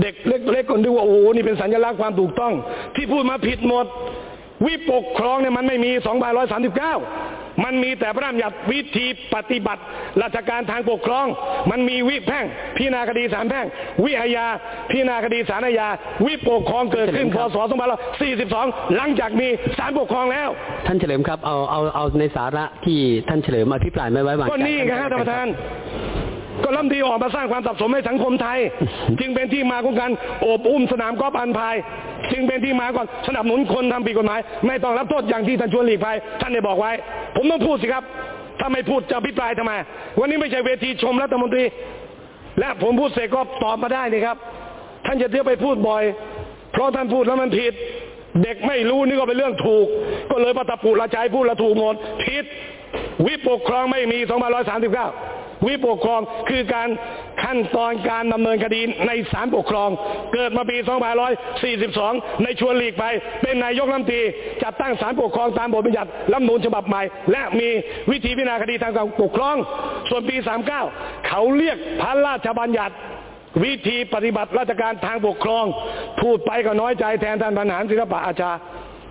เด็กเล็กๆคนดูว่าโอ้โหนี่เป็นสัญลักษณ์ความถูกต้อง ที่พูดมาผิดหมด วิปกครองเนี่ยมันไม่มี2539มั นมีแต่พระราชบัญญัติวิธีปฏิบัติราชการทางปกครอง มันมีวิแพ่งพิจารณาคดีศาลแพ่ง วิอาญาพิจารณาคดีศาลอาญาวิปกครองเกิดขึ้นพศ2542 หลังจากมีศาลปกครองแล้ว ท่านเฉลิมครับเอาเอาเอาในสาระที่ท่านเฉลิมอภิปรายไม่ไว้วางใจก็นี่ไงฮะท่านประธาน ก็ลำดีออกมาสร้างความสับสนให้สังคมไทย จึงเป็นที่มาของการโอบอุ้มสนามกอล์ฟอันพาย จึงเป็นที่มาก่อนสนับสนุนคนทำผิดกฎหมาย ไม่ต้องรับโทษอย่างที่ท่านชวนหลีกภัยท่านได้บอกไว้ ผมต้องพูดสิครับถ้าไม่พูดจะอภิปรายทำไม วันนี้ไม่ใช่เวทีชมรัฐมนตรี และผมพูดเสร็จก็ตอบมาได้นี่ครับ ท่านจะเที่ยวไปพูดบ่อย เพราะท่านพูดแล้วมันผิด เด็กไม่รู้นี่ก็เป็นเรื่องถูก ก็เลยปตะปุละใจพูดละถูกหมดผิด วิปกครองไม่มี2539 วิปกครองคือการขั้นตอนการดำเนินคดีในศาลปกครอง เกิดมาปี 2542 ในชวนหลีกไป เป็นนายกรัฐมนตรีจัดตั้งศาลปกครองตามบทบัญญัติรัฐมนูญฉบับใหม่ และมีวิธีพิจารณาคดีทางการปกครอง ส่วนปี 39 เขาเรียกพระราชบัญญัติวิธีปฏิบัติราชการทางปกครอง พูดไปก็น้อยใจแทนท่านบรรหารศิลปะอาชา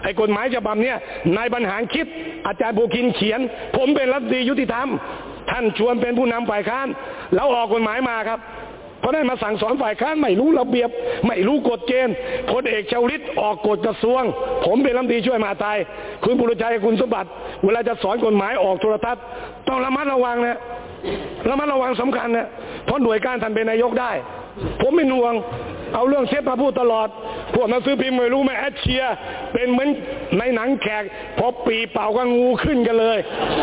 ไอ้กฎหมายฉบับเนี้ยนายบรรหารคิด อาจารย์ภูคินเขียน ผมเป็นรัฐมนตรียุติธรรม ท่านชวนเป็นผู้นำฝ่ายค้านแล้วออกกฎหมายมาครับ เพราะนั้นมาสั่งสอนฝ่ายค้านไม่รู้ระเบียบ ไม่รู้กฎเกณฑ์พลเอกชาวลิตออกกฎกระทรวง ผมเป็นรัฐมนตรีช่วยมาดไทยคุณบุรชัยคุณสมบัติ เวลาจะสอนกฎหมายออกโทรทัศน์ต้องระมัดระวังนะระมัดระวังสำคัญนะเพราะหน่วยการท่านเป็นนายกได้ ผมไม่น่วง เอาเรื่องเช็ดมาพูดตลอด พวกหนังสือพิมพ์ไม่รู้ไหมแอดเชีย เป็นเหมือนในหนังแขก พอปีเป่าก็งูขึ้นกันเลย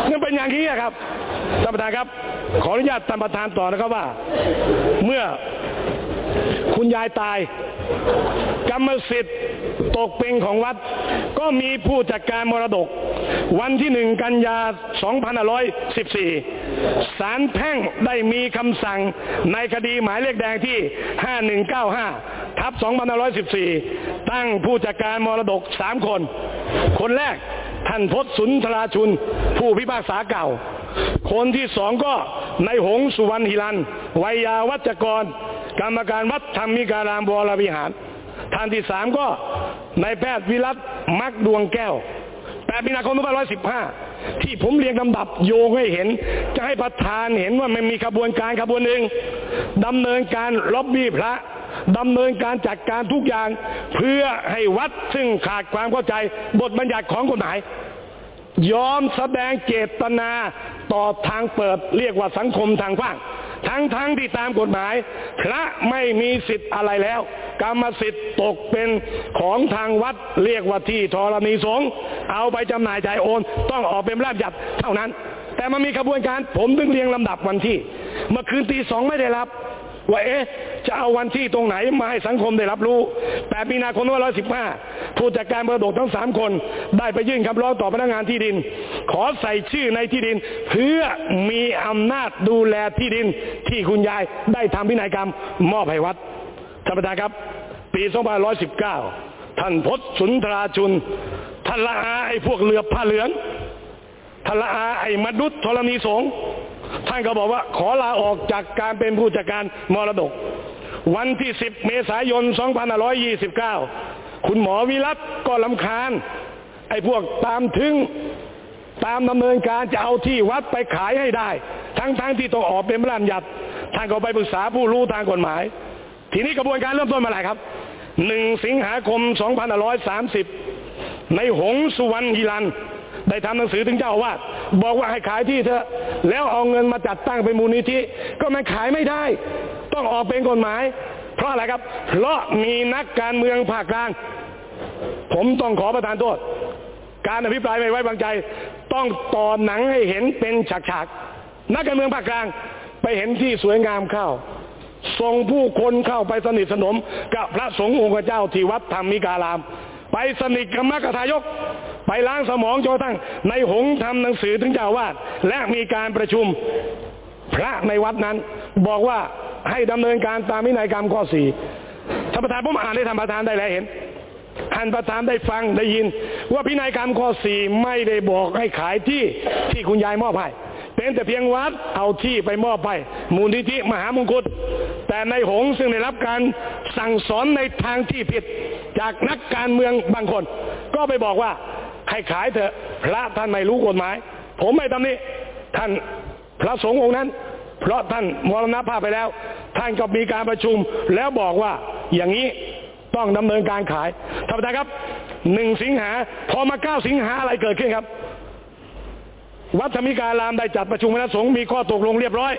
นี่เป็นอย่างนี้ครับท่านประธานครับ ขออนุญาตท่านประธานต่อนะครับว่า เมื่อ คุณยายตาย กรรมสิทธิ์ตกเป็นของวัด ก็มีผู้จัดการมรดก วันที่หนึ่งกันยา 2514ศาลแพ่งได้มีคำสั่งในคดีหมายเลขแดงที่ 5195 ทับ2514 ตั้งผู้จัดการมรดก 3 คน คนแรกท่านพศสุนทราชุน ผู้พิพากษาเก่า คนที่สองก็ในหงสุวรรณหิรันวัยยาวัจกร กรรมการวัดธรรมิการามบวรวิหาร ท่านที่สามก็นายแพทย์วิรัตมักดวงแก้ว8มีนาคม2515ที่ผมเรียงลำดับโยงให้เห็น จะให้ประธานเห็นว่ามันมีขบวนการขบวนหนึ่งดำเนินการล็อบบี้พระดำเนินการจัดการทุกอย่าง เพื่อให้วัดซึ่งขาดความเข้าใจ บทบัญญัติของกฎหมาย ยอมแสดงเจตนาต่อทางเปิดเรียกว่าสังคมทางกว้าง ทั้งทั้งที่ตามกฎหมาย พระไม่มีสิทธิ์อะไรแล้ว กรรมสิทธิ์ตกเป็นของทางวัดเรียกว่าที่ธรณีสงฆ์เอาไปจำหน่ายจ่ายโอน ต้องออกเป็นราชยัดเท่านั้น แต่มันมีขบวนการผมตึงเรียงลำดับวันที่ เมื่อคืนตีสองไม่ได้รับ ว่าเอ๊ะจะเอาวันที่ตรงไหนมาให้สังคมได้รับรู้8มีนาคม2515 ผู้จัดการมรดกทั้งสามคน ได้ไปยื่นคำร้องต่อพนักงานที่ดิน ขอใส่ชื่อในที่ดิน เพื่อมีอำนาจดูแลที่ดินที่คุณยายได้ทำพินัยกรรม มอบให้วัดท่านประธานครับ ปี2519 ท่านพศสุนทราชุนท่านละอาไอ้พวกเรือผ้าเหลืองท่านละอาไอ้มนุษย์ธรณีสงฆ์ ท่านก็บอกว่าขอลาออกจากการเป็นผู้จัดการมรดก วันที่ 10 เมษายน 2529 คุณหมอวิรัตก็ลำคาญ ไอ้พวกตามถึงตามดำเนินการจะเอาที่วัดไปขายให้ได้ ทั้งๆทที่ต้องออกเป็นพระราชบัญญัติท่านก็ไปปรึกษาผู้รู้ทางกฎหมาย ทีนี้กระบวนการเริ่มต้นมาอะไรครับหนึ่งสิงหาคม 2530 ในหงสุวรรณฮิรัน ได้ทำหนังสือถึงเจ้าอาวาส บอกว่าให้ขายที่เถอะ แล้วเอาเงินมาจัดตั้งเป็นมูลนิธิ ก็มันขายไม่ได้ ต้องออกเป็นกฎหมาย เพราะอะไรครับ เพราะมีนักการเมืองภาคกลาง ผมต้องขอประทานโทษ การอภิปรายไม่ไว้วางใจ ต้องต่อหนังให้เห็นเป็นฉากๆ นักการเมืองภาคกลาง ไปเห็นที่สวยงามเข้าส่งผู้คนเข้าไปสนิทสนมกับพระสงฆ์องค์เจ้าที่วัดธรรมิการาม ไปสนิทกับมรรคทายก ไปล้างสมองจนกระทั่งในหงทำหนังสือถึงเจ้าวาดและมีการประชุมพระในวัดนั้น บอกว่าให้ดำเนินการตามวินัยกรรมข้อสี่ท่านประธานผมอ่านให้ท่านประธานได้แล้วเห็นท่านประธานได้ฟังได้ยิน ว่าพินัยกรรมข้อสี่ไม่ได้บอกให้ขายที่ที่คุณยายมอบให้ เป็นแต่เพียงวัดเอาที่ไปมอบให้มูลนิธิมหามงกุฎแต่ในหงซึ่งได้รับการสั่งสอนในทางที่ผิด จากนักการเมืองบางคน ก็ไปบอกว่าให้ขายเถอะพระท่านไม่รู้กฎหมาย ผมไม่ตำหนี้ท่านพระสงฆ์องค์นั้น เพราะท่านมรณภาพไปแล้ว ท่านก็มีการประชุมแล้วบอกว่าอย่างนี้ต้องดำเนินการขายท่านประธานครับหนึ่งสิงหาพอมาเก้าสิงหาอะไรเกิดขึ้นครับ วัดธรรมิการามได้จัดประชุมคณะสงฆ์มีข้อตกลงเรียบร้อย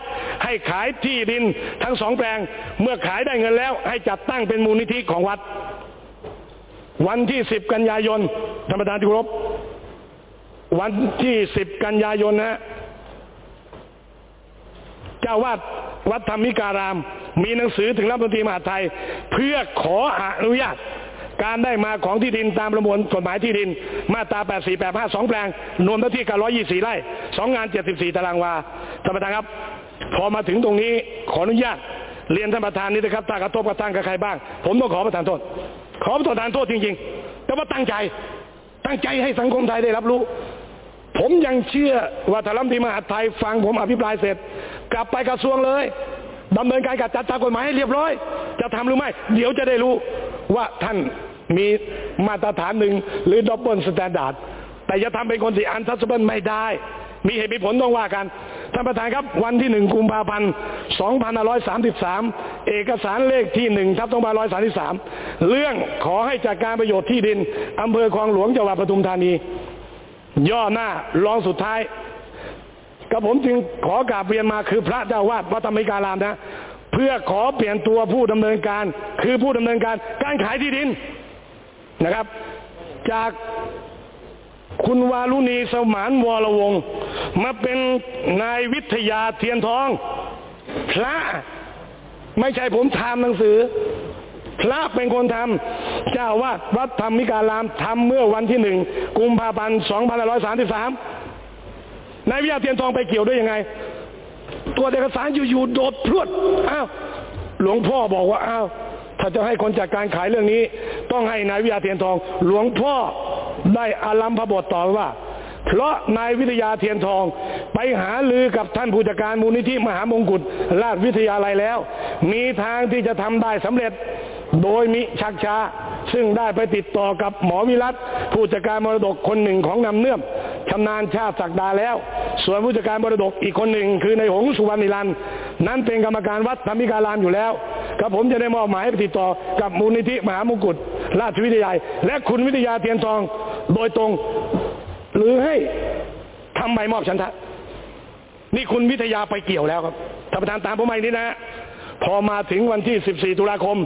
ให้ขายที่ดินทั้งสองแปลง เมื่อขายได้เงินแล้ว ให้จัดตั้งเป็นมูลนิธิของวัด วันที่สิบกันยายนธรรมดานที่ครพวันที่สิบกันยายนนะเจ้าวาดวัดธรรมิการาม มีหนังสือถึงรัฐมนตรีมหาไทย เพื่อขออนุญาต การได้มาของที่ดินตามประมวลกฎหมายที่ดิน มาตรา 84 85 2 แปลง รวมเนื้อที่กัน124 ไร่ 2 งาน 74 ตารางวา ท่านประธานครับ พอมาถึงตรงนี้ขออนุญาตเรียนท่านประธานนี้นะครับถ้ากระทบกระทั่งกับใครบ้าง ผมต้องขอประทานโทษ ขอประทานโทษจริงๆ แต่ว่าตั้งใจ ตั้งใจให้สังคมไทยได้รับรู้ ผมยังเชื่อว่าถ้ารัมปีมหาไทยฟังผมอภิปรายเสร็จ กลับไปกระทรวงเลยดำเนินการกับจัดตามกฎหมายให้เรียบร้อย จะทำหรือไม่ เดี๋ยวจะได้รู้ว่าท่าน มีมาตรฐานหนึ่งหรือ double standard แต่จะทำเป็นคนที่ untouchable ไม่ได้ มีเหตุมีผลต้องว่ากัน ท่านประธานครับวันที่หนึ่งกุมภาพันธ์2533เอกสารเลขที่หนึ่งทับ2533เรื่องขอให้จัดการประโยชน์ที่ดินอำเภอคลองหลวงจังหวัดปทุมธานี ย่อหน้ารองสุดท้ายกระผมจึงขอกราบเรียนมาคือพระเจ้าอาวาสวัดธรรมิการามนะ เพื่อขอเปลี่ยนตัวผู้ดำเนินการ คือผู้ดำเนินการการขายที่ดิน นะครับ จากคุณวารุณีสมานวรวงศ์มาเป็นนายวิทยาเทียนทอง พระไม่ใช่ผมทำหนังสือ พระเป็นคนทำเจ้าวาดวัดธรรมิการามทำเมื่อวันที่หนึ่งกุมภาพันธ์สองพันร้อยสามสิบสามนายวิทยาเทียนทองไปเกี่ยวด้วยยังไง ตัวเอกสารอยู่ๆโดดพรวดอ้าวหลวงพ่อบอกว่าอ้าวถ้าจะให้คนจัดการขายเรื่องนี้ ต้องให้นายวิทยาเทียนทอง หลวงพ่อได้อารัมพบทต่อว่า เพราะนายวิทยาเทียนทอง ไปหาลือกับท่านผู้จัดการมูลนิธิมหามงกุฎราชวิทยาลัยแล้ว มีทางที่จะทำได้สำเร็จโดยมิชักช้า ซึ่งได้ไปติดต่อกับหมอวิรัตผู้จัดการมรดกคนหนึ่งของนำเนื่อมชำนาญชาติศักดาแล้ว ส่วนผู้จัดการมรดกอีกคนหนึ่ง คือในหงสุวรรณิรันนั้นเป็นกรรมการวัดธรรมิการามอยู่แล้ว ครับผมจะได้มอบหมายให้ไปติดต่อกับมูลนิธิมหามงกุฎราชวิทยาลัยและคุณวิทยาเทียนทองโดยตรง หรือให้ทำใบมอบฉันทะ นี่คุณวิทยาไปเกี่ยวแล้วครับท่านประธานตามผมมาอีกนิดนะฮะพอมาถึงวันที่ 14 ตุลาคม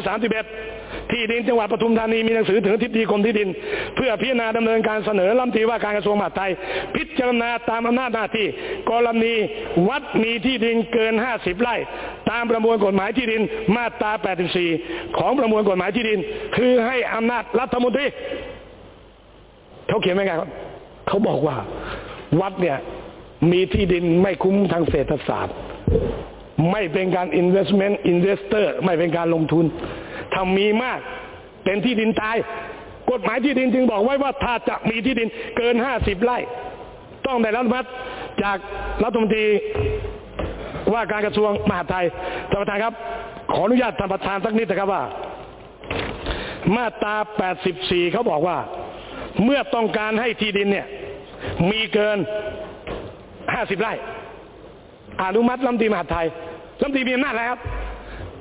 2531 ที่ดินจังหวัดปทุมธานีมีหนังสือถึงทิบดีกรมที่ดิน เพื่อพิจารณาดำเนินการเสนอรัฐมนตรีว่าการกระทรวงมหาดไทย พิจารณาตามอำนาจหน้าที่ กรณีวัดมีที่ดินเกิน 50 ไร่ ตามประมวลกฎหมายที่ดินมาตรา 84 ของประมวลกฎหมายที่ดิน คือให้อำนาจรัฐมนตรีเขาเขียนไว้ไงครับเขาบอกว่าวัดเนี่ยมีที่ดินไม่คุ้มทางเศรษฐศาสตร์ ไม่เป็นการ investment investor ไม่เป็นการลงทุน ถ้ามีมากเป็นที่ดินตาย กฎหมายที่ดินจึงบอกไว้ว่าถ้าจะมีที่ดินเกินห้าสิบไร่ ต้องได้รับอนุมัติจากรัฐมนตรีว่าการกระทรวงมหาดไทยท่านประธานครับ ขออนุญาตท่านประธานสักนิดนะครับว่า มาตรา 84 เขาบอกว่า เมื่อต้องการให้ที่ดินเนี่ย มีเกิน 50 ไร่ อนุมัติรัฐมนตรีมหาดไทยรัฐมนตรีมีอำนาจแล้วครับ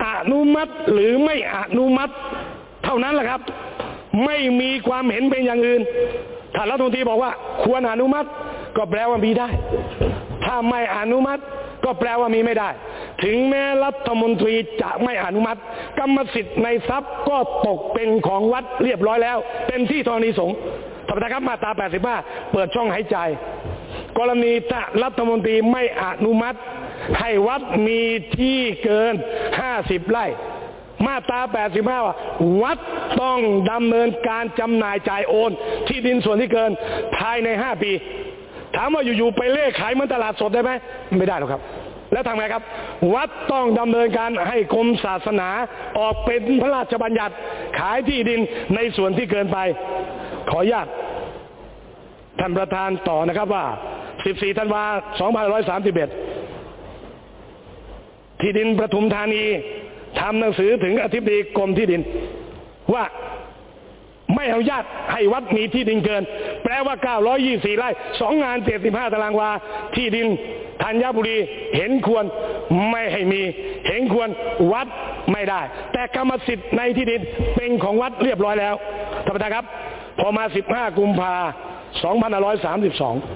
อนุมัติหรือไม่อนุมัติ เท่านั้นแหละครับ ไม่มีความเห็นเป็นอย่างอื่นถ้ารัฐมนตรีบอกว่า ควรอนุมัติ ก็แปลว่ามีได้ ถ้าไม่อนุมัติ ก็แปลว่ามีไม่ได้ ถึงแม้รัฐมนตรีจะไม่อนุมัติ กรรมสิทธิ์ในทรัพย์ก็ตกเป็นของวัดเรียบร้อยแล้ว เป็นที่ธรณีสงฆ์ท่านประธานครับมาตรา 85 เปิดช่องหายใจ กรณีถ้ารัฐมนตรีไม่อนุมัติ ให้วัดมีที่เกิน50ไร่มาตรา 85 ว่าวัดต้องดำเนินการจำหน่ายจ่ายโอน ที่ดินส่วนที่เกินภายใน 5 ปี ถามว่าอยู่ๆไปเล่ขายเหมือนตลาดสดได้ไหม ไม่ได้หรอกครับ แล้วทำไงครับ วัดต้องดำเนินการให้กรมศาสนาออกเป็นพระราชบัญญัติขายที่ดินในส่วนที่เกินไป ขออนุญาตท่านประธานต่อนะครับว่า 14 ธันวา 2531 ที่ดินประทุมธานีทำหนังสือถึงอธิบดีกรมที่ดิน ว่าไม่อนุญาตให้วัดมีที่ดินเกิน แปลว่า 924 ไร่สองงาน 75 ตารางวา ที่ดินธัญบุรีเห็นควรไม่ให้มี เห็นควรวัดไม่ได้ แต่กรรมสิทธิ์ในที่ดินเป็นของวัดเรียบร้อยแล้วท่านประธานครับ พอมา 15 กุมภา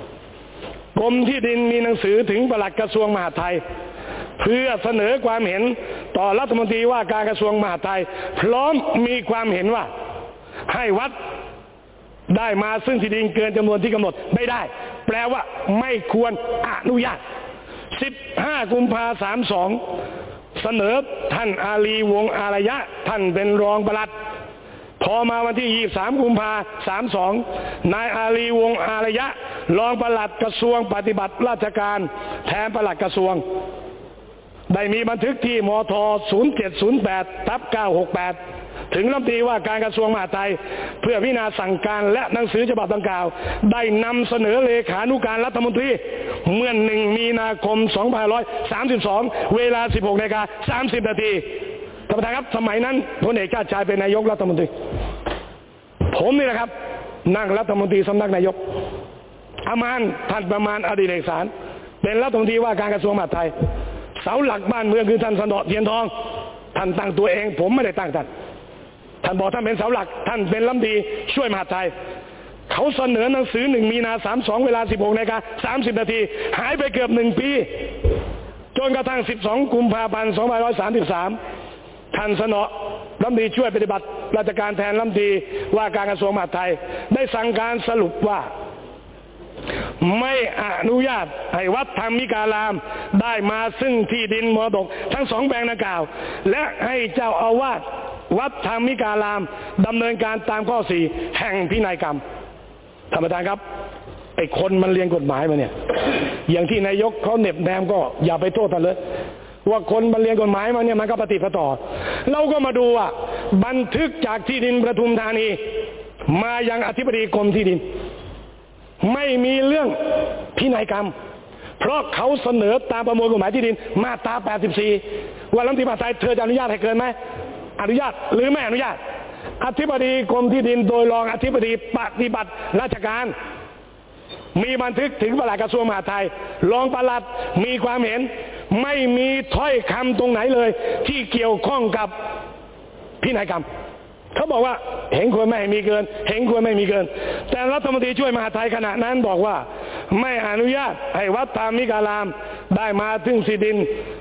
2532 กรมที่ดินมีหนังสือถึงปลัดกระทรวงมหาดไทย เพื่อเสนอความเห็นต่อรัฐมนตรีว่าการกระทรวงมหาดไทย พร้อมมีความเห็นว่า ให้วัดได้มาซึ่งที่ดินเกินจำนวนที่กำหนดไม่ได้ แปลว่าไม่ควรอนุญาต 15 กุมภาสามสองเสนอท่านอาลีวงอารยะ ท่านเป็นรองประลัด พอมาวันที่ 23 กุมภาสามสองนายอาลีวงอารยะ รองประลัดกระทรวงปฏิบัติราชการ แทนประหลัดกระทรวง ได้มีบันทึกที่มท0708ทับ968 ถึงรัฐมนตรีว่าการกระทรวงมหาดไทย เพื่อพิจารณาสั่งการและหนังสือฉบับดังกล่าว ได้นำเสนอเลขานุการรัฐมนตรี เมื่อหนึ่งมีนาคม2532 เวลา 16นาฬิกา30 นาทีท่านประธานครับ สมัยนั้นพลเอกชาติชายเป็นนายกรัฐมนตรี ผมนี่แหละครับ นั่งรัฐมนตรีสำนักนายกอามานท่านประมาณอดีตเอกสารเป็นรัฐมนตรีว่าการกระทรวงมหาดไทย เสาหลักบ้านเมืองคือท่านสนอเทียนทอง ท่านตั้งตัวเอง ผมไม่ได้ตั้งท่าน ท่านบอกท่านเป็นเสาหลัก ท่านเป็นลำดีช่วยมหาไทย เขาเสนอหนังสือหนึ่งมีนาสามสองเวลาสิบหกนาฬิกาสามสิบนาทีหายไปเกือบหนึ่งปีจนกระทั่งสิบสองกุมภาพันธ์สองพันร้อยสามสิบสามท่านสนอลำดีช่วยปฏิบัติราชการแทนลำดีว่าการกระทรวงมหาดไทย ได้สั่งการสรุปว่า ไม่อนุญาตให้วัดธรรมิการามได้มาซึ่งที่ดินมรดก ทั้งสองแปลงดังกล่าว และให้เจ้าอาวาสวัดธรรมิการามดำเนินการตามข้อสี่แห่งพินัยกรรมท่านประธานครับไอ้คนมันเรียนกฎหมายมาเนี่ย อย่างที่นายกเขาเน็บแนมก็อย่าไปโทษท่านเลย ว่าคนมันเรียนกฎหมายมาเนี่ยมันก็ปฏิปต่อ เราก็มาดูว่าบันทึกจากที่ดินประทุมธานี มายังอธิบดีกรมที่ดิน ไม่มีเรื่องพินัยกรรม เพราะเขาเสนอตามประมวลกฎหมายที่ดินมาตรา 84 ว่ารัฐมนตรีมหาไทยเธอจะอนุญาตให้เกินไหมอนุญาตหรือไม่อนุญาต อธิบดีกรมที่ดินโดยรองอธิบดีปฏิบัติราชการ มีบันทึกถึงประหลัดกระทรวงมหาดไทย รองประหลัดมีความเห็น ไม่มีถ้อยคำตรงไหนเลย ที่เกี่ยวข้องกับพินัยกรรม เขาบอกว่าเห็นควรไม่ให้มีเกิน เห็นควรไม่มีเกิน แต่รัฐมนตรีช่วยมหาไทยขณะนั้นบอกว่า ไม่อนุญาตให้วัดธรรมิการามได้มาถึงสิดิน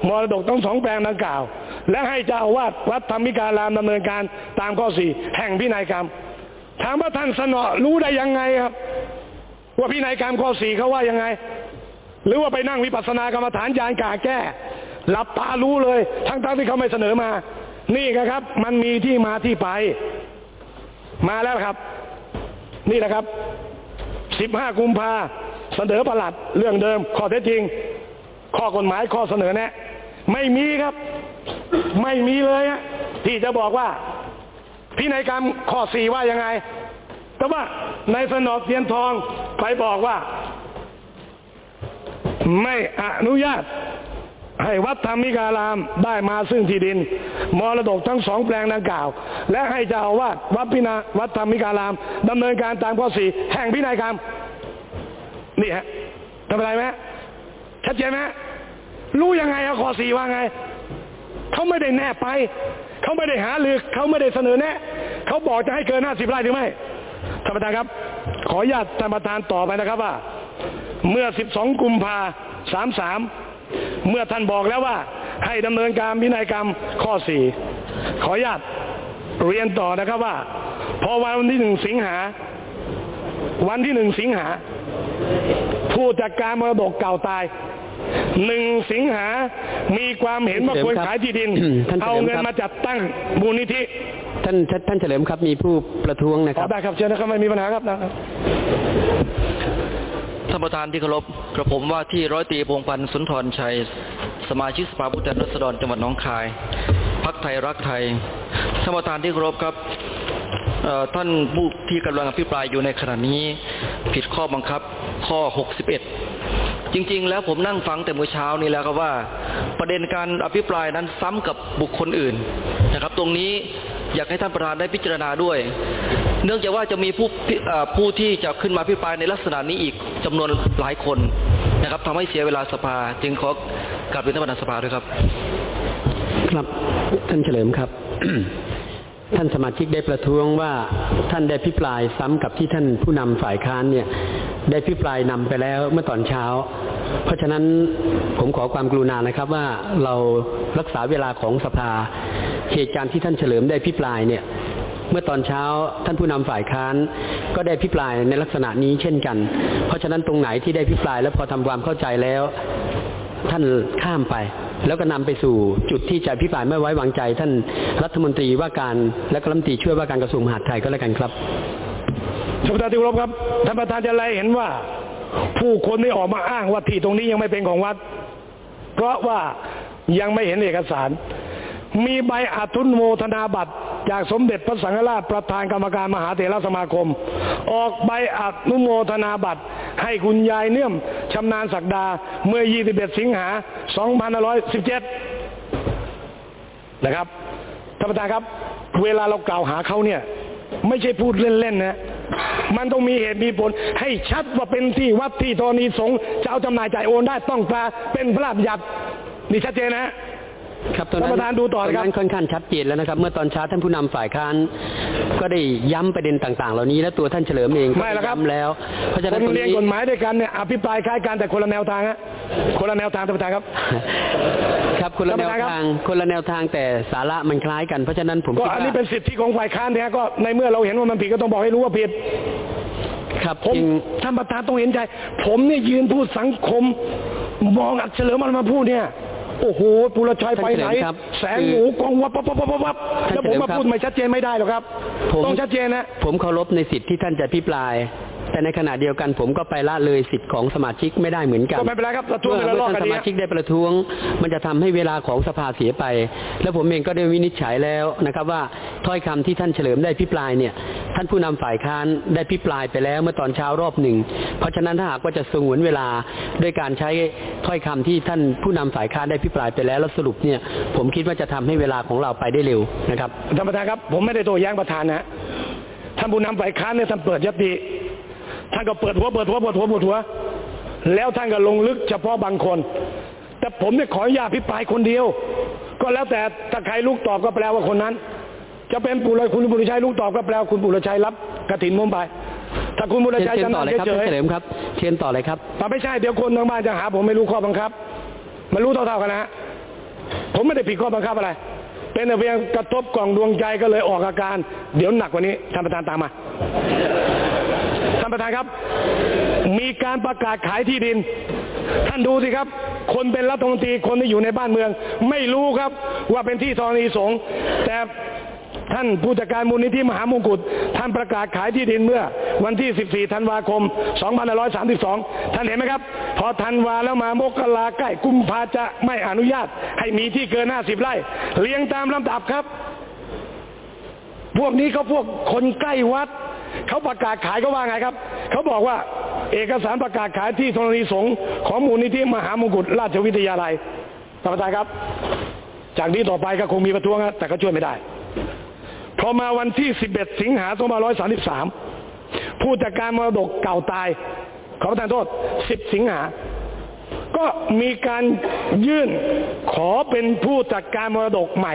มรดกทั้งสองแปลงดังกล่าว และให้เจ้าอาวาสวัดธรรมิการามดำเนินการตามข้อสี่แห่งพินัยกรรม ถามว่าท่านสนอรู้ได้ยังไงครับ ว่าพินัยกรรมข้อสี่เขาว่ายังไง หรือว่าไปนั่งวิปัสสนากรรมฐานยานกาแก้หลับตารู้เลย ทั้งๆที่เขาไม่เสนอมา นี่ครับ มันมีที่มาที่ไป มาแล้วครับ นี่นะครับ 15 กุมภาเสนอประหลัดเรื่องเดิม ข้อเท็จจริง ข้อกฎหมายข้อเสนอแนะ ไม่มีครับ ไม่มีเลยฮะที่จะบอกว่า พินัยกรรมข้อสี่ว่ายังไง แต่ว่าในสนอเทียนทองไปบอกว่า ไม่อนุญาต ให้วัดธรรมิการามได้มาซึ่งที่ดิน มรดกทั้งสองแปลงดังกล่าว และให้เจ้าอาวาสวัดพินาวัดธรรมิการามดำเนินการตามข้อสี่แห่งพินัยกรรมนี่ฮะทำอะไรไหมชัดเจนไหมรู้ยังไงอะข้อสี่ว่าไงเขาไม่ได้แน่ไปเขาไม่ได้หาหรือเขาไม่ได้เสนอแนะเขาบอกจะให้เกินห้าสิบไร่หรือไม่ท่านประธานครับ ขออนุญาตท่านประธานต่อไปนะครับว่า เมื่อ 12 กุมภาสามสาม เมื่อท่านบอกแล้วว่าให้ดำเนินการพินัยกรรมข้อสี่ขออนุญาตเรียนต่อนะครับว่า พอวันที่หนึ่งสิงหา วันที่หนึ่งสิงหา ผู้จัดการมรดกเก่าตายหนึ่งสิงหา มีความเห็นว่าควรขายที่ดินท่านเฉลิมครับเอาเงินมาจัดตั้งมูลนิธิ ท่านท่านท่านเฉลิมครับมีผู้ประท้วงนะขคอรับ ได้ครับเชิญนะครับไม่มีปัญหาครับนะครับ ท่านประธานที่เคารพกระผมว่าที่ร้อยตีพงพันธ์สุนทรชัย สมาชิกสภาผู้แทนราษฎรจังหวัดหนองคายพักไทยรักไทยท่านประธานที่เคารพครับท่านผู้ที่กำลังอภิปรายอยู่ในขณะนี้ ผิดข้อบังคับข้อ 61 จริงๆ แล้วผมนั่งฟังแต่เมื่อเช้านี้แล้วครับว่า ประเด็นการอภิปรายนั้นซ้ำกับบุคคลอื่นนะครับ ตรงนี้ อยากให้ท่านประธานได้พิจารณาด้วย เนื่องจากว่าจะมีผู้ผู้ที่จะขึ้นมาพิปรายในลักษณะนี้อีกจำนวนหลายคนนะครับทำให้เสียเวลาสภา จึงขอกลับเรียนท่านประธานสภาด้วยครับ ครับท่านเฉลิมครับ ท่านสมาชิกได้ประท้วงว่าท่านได้พิปรายซ้ำกับที่ท่านผู้นำฝ่ายค้านเนี่ย ได้พิปรายนำไปแล้วเมื่อตอนเช้า เพราะฉะนั้นผมขอความกรุณานะครับว่าเรารักษาเวลาของสภา เหตุการณ์ที่ท่านเฉลิมได้พิปรายเนี่ยเมื่อตอนเช้าท่านผู้นำฝ่ายค้านก็ได้พิปรายในลักษณะนี้เช่นกัน เพราะฉะนั้นตรงไหนที่ได้พิปรายแล้วพอทำความเข้าใจแล้ว ท่านข้ามไป แล้วก็นำไปสู่จุดที่จะพิปรายไม่ไว้วางใจ ท่านรัฐมนตรีว่าการและกรัฐมนตรีช่วยว่าการกระทรวงมหาดไทยก็แล้วกันครับท่านประธานที่เคารพครับท่านประธานจะไล่เห็นว่า ผู้คนที่ออกมาอ้างว่าที่ตรงนี้ยังไม่เป็นของวัด เพราะว่ายังไม่เห็นเอกสาร มีใบอทุนโมทนาบัตร จากสมเด็จพระสังฆราชประธานกรรมการมหาเถรสมาคม ออกใบอนุโมทนาบัตร ให้คุณยายเนื่อมชำนาญศักดา เมื่อ 21 สิงหา 2517 นะครับท่านประธานครับ เวลาเรากล่าวหาเขาเนี่ย ไม่ใช่พูดเล่นๆนะมันต้องมีเหตุมีผล ให้ชัดว่าเป็นที่วัดที่ธรณีสงฆ์จะเอาจำหน่ายจ่ายโอนได้ต้องตาเป็นพระราชบัญญัตินี่ชัดเจนนะ ครับตอนนั้นท่านประธานดูต่อนะครับตนั้นค่อนข้างชัดเจนแล้วนะครับ เมื่อตอนเช้าท่านผู้นำฝ่ายค้านก็ได้ย้ำประเด็นต่าง ๆ เหล่านี้และตัวท่านเฉลิมเองก็ไม่หรอกครับย้ำแล้วเพราะฉะคนั้นนตรงเรียนนี้กฎหมายด้วยกันเนี่ยอภิปรายคล้ายกันแต่คนละแนวทางฮะคนละแนวทางท่านประธานครับ ครับคนละแนวท่านประธานครับทางคนละแนวทางแต่สาระมันคล้ายกันเพราะฉะนั้นผมก็คิดอันนี้ว่าเป็นสิทธิของฝ่ายค้านเนี่ยก็ในเมื่อเราเห็นว่ามันผิดก็ต้องบอกให้รู้ว่าผิดครับผมจริงท่านประธานต้องเห็นใจ ผมเนี่ยยืนพูดสังคม มองอัดเฉลิมมันมาพูดเนี่ย โอ้โหปุรชัยไปไหนท่านเฉลิมครับแสงหมูกองวับวับวับวับวับท่านแล้วผมเฉลิมมาครับพูดไม่ชัดเจนไม่ได้หรอกครับผมต้องชัดเจนนะผมเคารพในสิทธิ์ที่ท่านจะพิปราย แต่แต่ในขณะเดียวกันผมก็ไปละเลยสิทธิ์ของสมาชิกไม่ได้เหมือนกันก็ไม่เป็นไรครับประท้วงเมื่อไปแล้วรอบท่านคสดีมาชิกได้ประท้วง มันจะทำให้เวลาของสภาเสียไป แล้วผมเองก็ได้วินิจฉัยแล้วนะครับว่าถ้อยคำที่ท่านเฉลิมได้พิปรายเนี่ยท่านผู้นำฝ่ายค้านได้พิปรายไปแล้วเมื่อตอนเช้ารอบหนึ่ง เพราะฉะนั้นถ้าหากว่าจะสงวนเวลาด้วยการใช้ถ้อยคำที่ท่านผู้นำฝ่ายค้านได้พิปรายไปแล้วแล้วสรุปเนี่ยผมคิดว่าจะทำให้เวลาของเราไปได้เร็วนะครับท่านประธานครับผมไม่ได้โต้แย้งประธานนะฮะท่านผู้นำฝ่ายค้านเนี่ยท่านเปิดยติ ท่านก็เปิดหัวเปิดหัวเปิดหัวเปิดหัว แล้วท่านก็ลงลึกเฉพาะบางคน แต่ผมเนี่ยขออนุญาตพิปรายคนเดียว ก็แล้วแต่ถ้าใครลูกตอบก็แปลว่าคนนั้น จะเป็นปุรคุณปุรชัยลูกตอบก็แปลว่าคุณปุรชัยรับกระถินมุมไปถ้าคุณปุรเชิญชัยเชิจะญต่อนั่เลยงครับเฉท่านยเฉลิมครับเชิญต่อเลยครับๆแต่ไม่ใช่เดี๋ยวคนทางบ้านจะหา ผมไม่รู้ข้อบังคับมันรู้เท่าๆกันนะฮะผมไม่ได้ผิดข้อบังคับอะไร เป็นแต่เพียงกระทบกล่องดวงใจก็เลยออกอาการ เดี๋ยวหนักกว่านี้ท่านประธานตามมาท่านประธานครับ มีการประกาศขายที่ดิน ท่านดูสิครับ คนเป็นรัฐมนตรีคนที่อยู่ในบ้านเมือง ไม่รู้ครับว่าเป็นที่ธรณีสงฆ์แต่ท่านผู้จัดการมูลนิธิมหามงกุฎท่านประกาศขายที่ดินเมื่อ วันที่ 14 ธันวาคม 2532 ท่านเห็นไหมครับ พอธันวาแล้วมามกราใกล้กุมภาจะไม่อนุญาต ให้มีที่เกิน 50 ไร่เรียงตามลำดับครับ พวกนี้เขาพวกคนใกล้วัด เขาประกาศขายเขาว่าไงครับ เขาบอกว่าเอกสารประกาศขายที่ธรณีสงฆ์ของมูลนิธิมหามงกุฎราชวิทยาลัยท่านประธานครับ จากนี้ต่อไปก็คงมีประท้วงะแต่ก็ช่วยไม่ได้ พอมาวันที่ 11 สิงหาคม2533 ผู้จัดการมรดกเก่าตาย ขอประทานโทษ 10 สิงหา ก็มีการยื่นขอเป็นผู้จัดการมรดกใหม่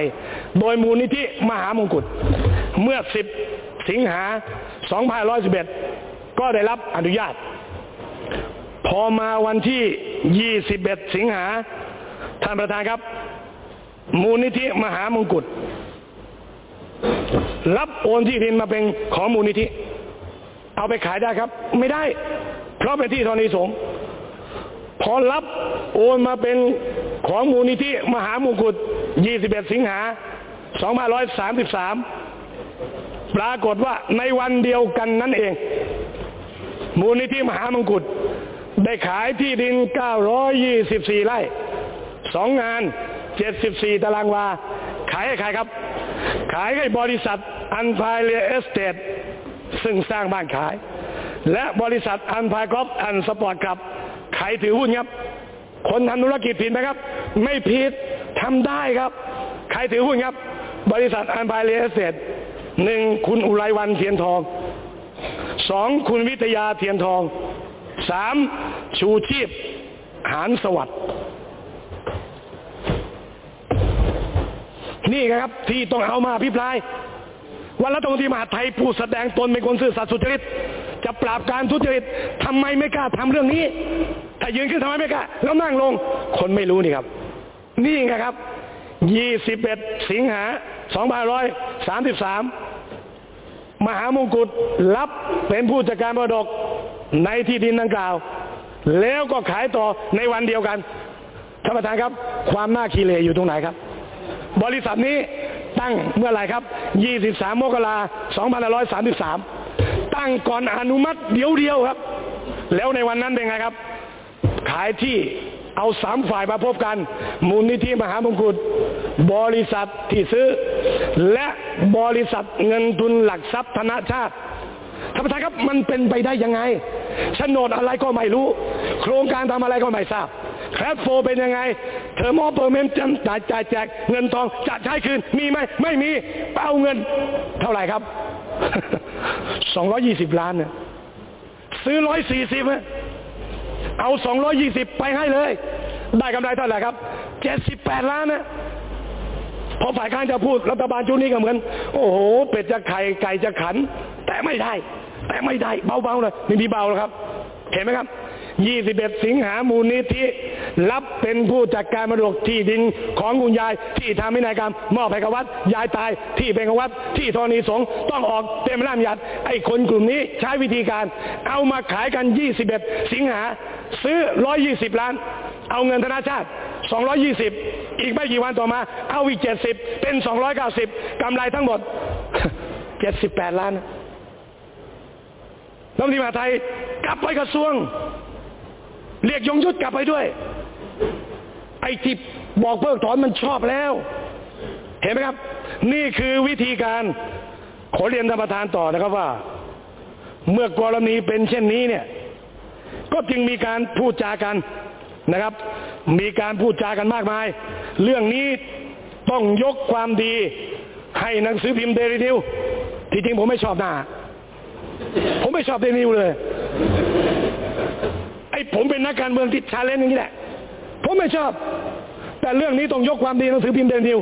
โดยมูลนิธิมหามงกุฎเมื่อ 10 สิงหา 2511 ก็ได้รับอนุญาต พอมาวันที่ 21 สิงหา ท่านประธานครับ มูลนิธิมหามงกุฎรับโอนที่ดินมาเป็นของมูลนิธิ เอาไปขายได้ครับ ไม่ได้ เพราะเป็นที่ธรณีสงฆ์พอรับโอนมาเป็นของมูลนิธิมหามงกุฎ 21 สิงหา 2533 ปรากฏว่าในวันเดียวกันนั่นเอง มูลนิธิมหามงกุฎได้ขายที่ดิน 924 ไร่สองงาน 74 ตารางวา ขายให้ใครครับ ขายให้บริษัทอันพายเรียเอสเตทซึ่งสร้างบ้านขาย และบริษัท Alpine Golf and Sport Club ใครถือหุ้นครับ คนทำธุรกิจผิดไหมครับ ไม่ผิดทำได้ครับ ใครถือหุ้นครับ บริษัท Alpine Real Estate หนึ่งคุณอุไรวรรณ เทียนทองสองคุณวิทยาเทียนทองสามชูชีพหาญสวัสดิ์นี่ครับ ที่ต้องเอามาอภิปรายวันรัฐมนตรีมหาไทยผู้แสดงตนเป็นคนซื่อสัตย์สุจริตจะปราบการทุจริตทำไมไม่กล้าทำเรื่องนี้ถ้ายืนขึ้นทำไมไม่กล้าแล้วนั่งลง คนไม่รู้นี่ครับ นี่ไงครับ 21 สิงหา 2533 มหามงกุฎรับเป็นผู้จัดการมรดกในที่ดินดังกล่าว แล้วก็ขายต่อในวันเดียวกันท่านประธานครับ ความน่าขี้เหร่อยู่ตรงไหนครับ บริษัทนี้ตั้งเมื่อไหร่ครับ 23 มกราคม 2533 ตั้งก่อนอนุมัติเดียวเดียวครับ แล้วในวันนั้นเป็นไงครับ ขายที่ เอาสามฝ่ายมาพบกัน มูลนิธิมหามงกุฎบริษัทที่ซื้อ และบริษัทเงินทุนหลักทรัพย์ธนาชาติท่านประธานครับมันเป็นไปได้ยังไงโฉนดอะไรก็ไม่รู้ โครงการทำอะไรก็ไม่ทราบcash flow เป็นยังไง term of payment จะจ่ายจ่ายแจกเงินทองจะใช้คืนมีไหมไม่มีเอาเงิน เท่าไหร่ครับ 220 ล้านเนี่ยซื้อ 140อะ เอา 220 ไปให้เลย ได้กำไรเท่าไหร่ครับ 78 ล้านนะพอฝ่ายค้านจะพูดรัฐบาลชุดนี้ก็เหมือน โอ้โห เป็ดจะไข่ไก่จะขัน แต่ไม่ได้ แต่ไม่ได้เบาๆเลยไม่มีเบาแล้วครับ เห็นไหมครับ 21 สิงหามูลนิธิ รับเป็นผู้จัดการมรดกที่ดินของคุณยายที่ทำพินัยกรรม มอบให้กับวัดยายตายที่เป็นของวัดที่ธรณีสงฆ์ต้องออกเต็มร่ามยัดไอ้คนกลุ่มนี้ใช้วิธีการ เอามาขายกัน 21 สิงหาซื้อ 120 ล้าน เอาเงินธนาชาติ 220 อีกไม่กี่วันต่อมา เอาอีก 70 เป็น 290กำไรทั้งหมด 78 ล้านรัฐมนตรีมหาไทยกลับไปกระทรวง เรียกยงยุทธกลับไปด้วย ไอ้ที่บอกเพิกถอนมันชอบแล้ว เห็นไหมครับ นี่คือวิธีการขอเรียนธรรมประธานต่อนะครับว่า เมื่อกรณีเป็นเช่นนี้เนี่ย ก็จึงมีการพูดจากันนะครับ มีการพูดจากันมากมาย เรื่องนี้ต้องยกความดีให้หนังสือพิมพ์เดลินิวส์ที่จริงผมไม่ชอบหน้า ผมไม่ชอบเดลินิวส์เลย ไอ้ผมเป็นนักการเมืองที่ challenge อย่างนี้แหละ ผมไม่ชอบ แต่เรื่องนี้ต้องยกความดีหนังสือพิมพ์เดลินิวส์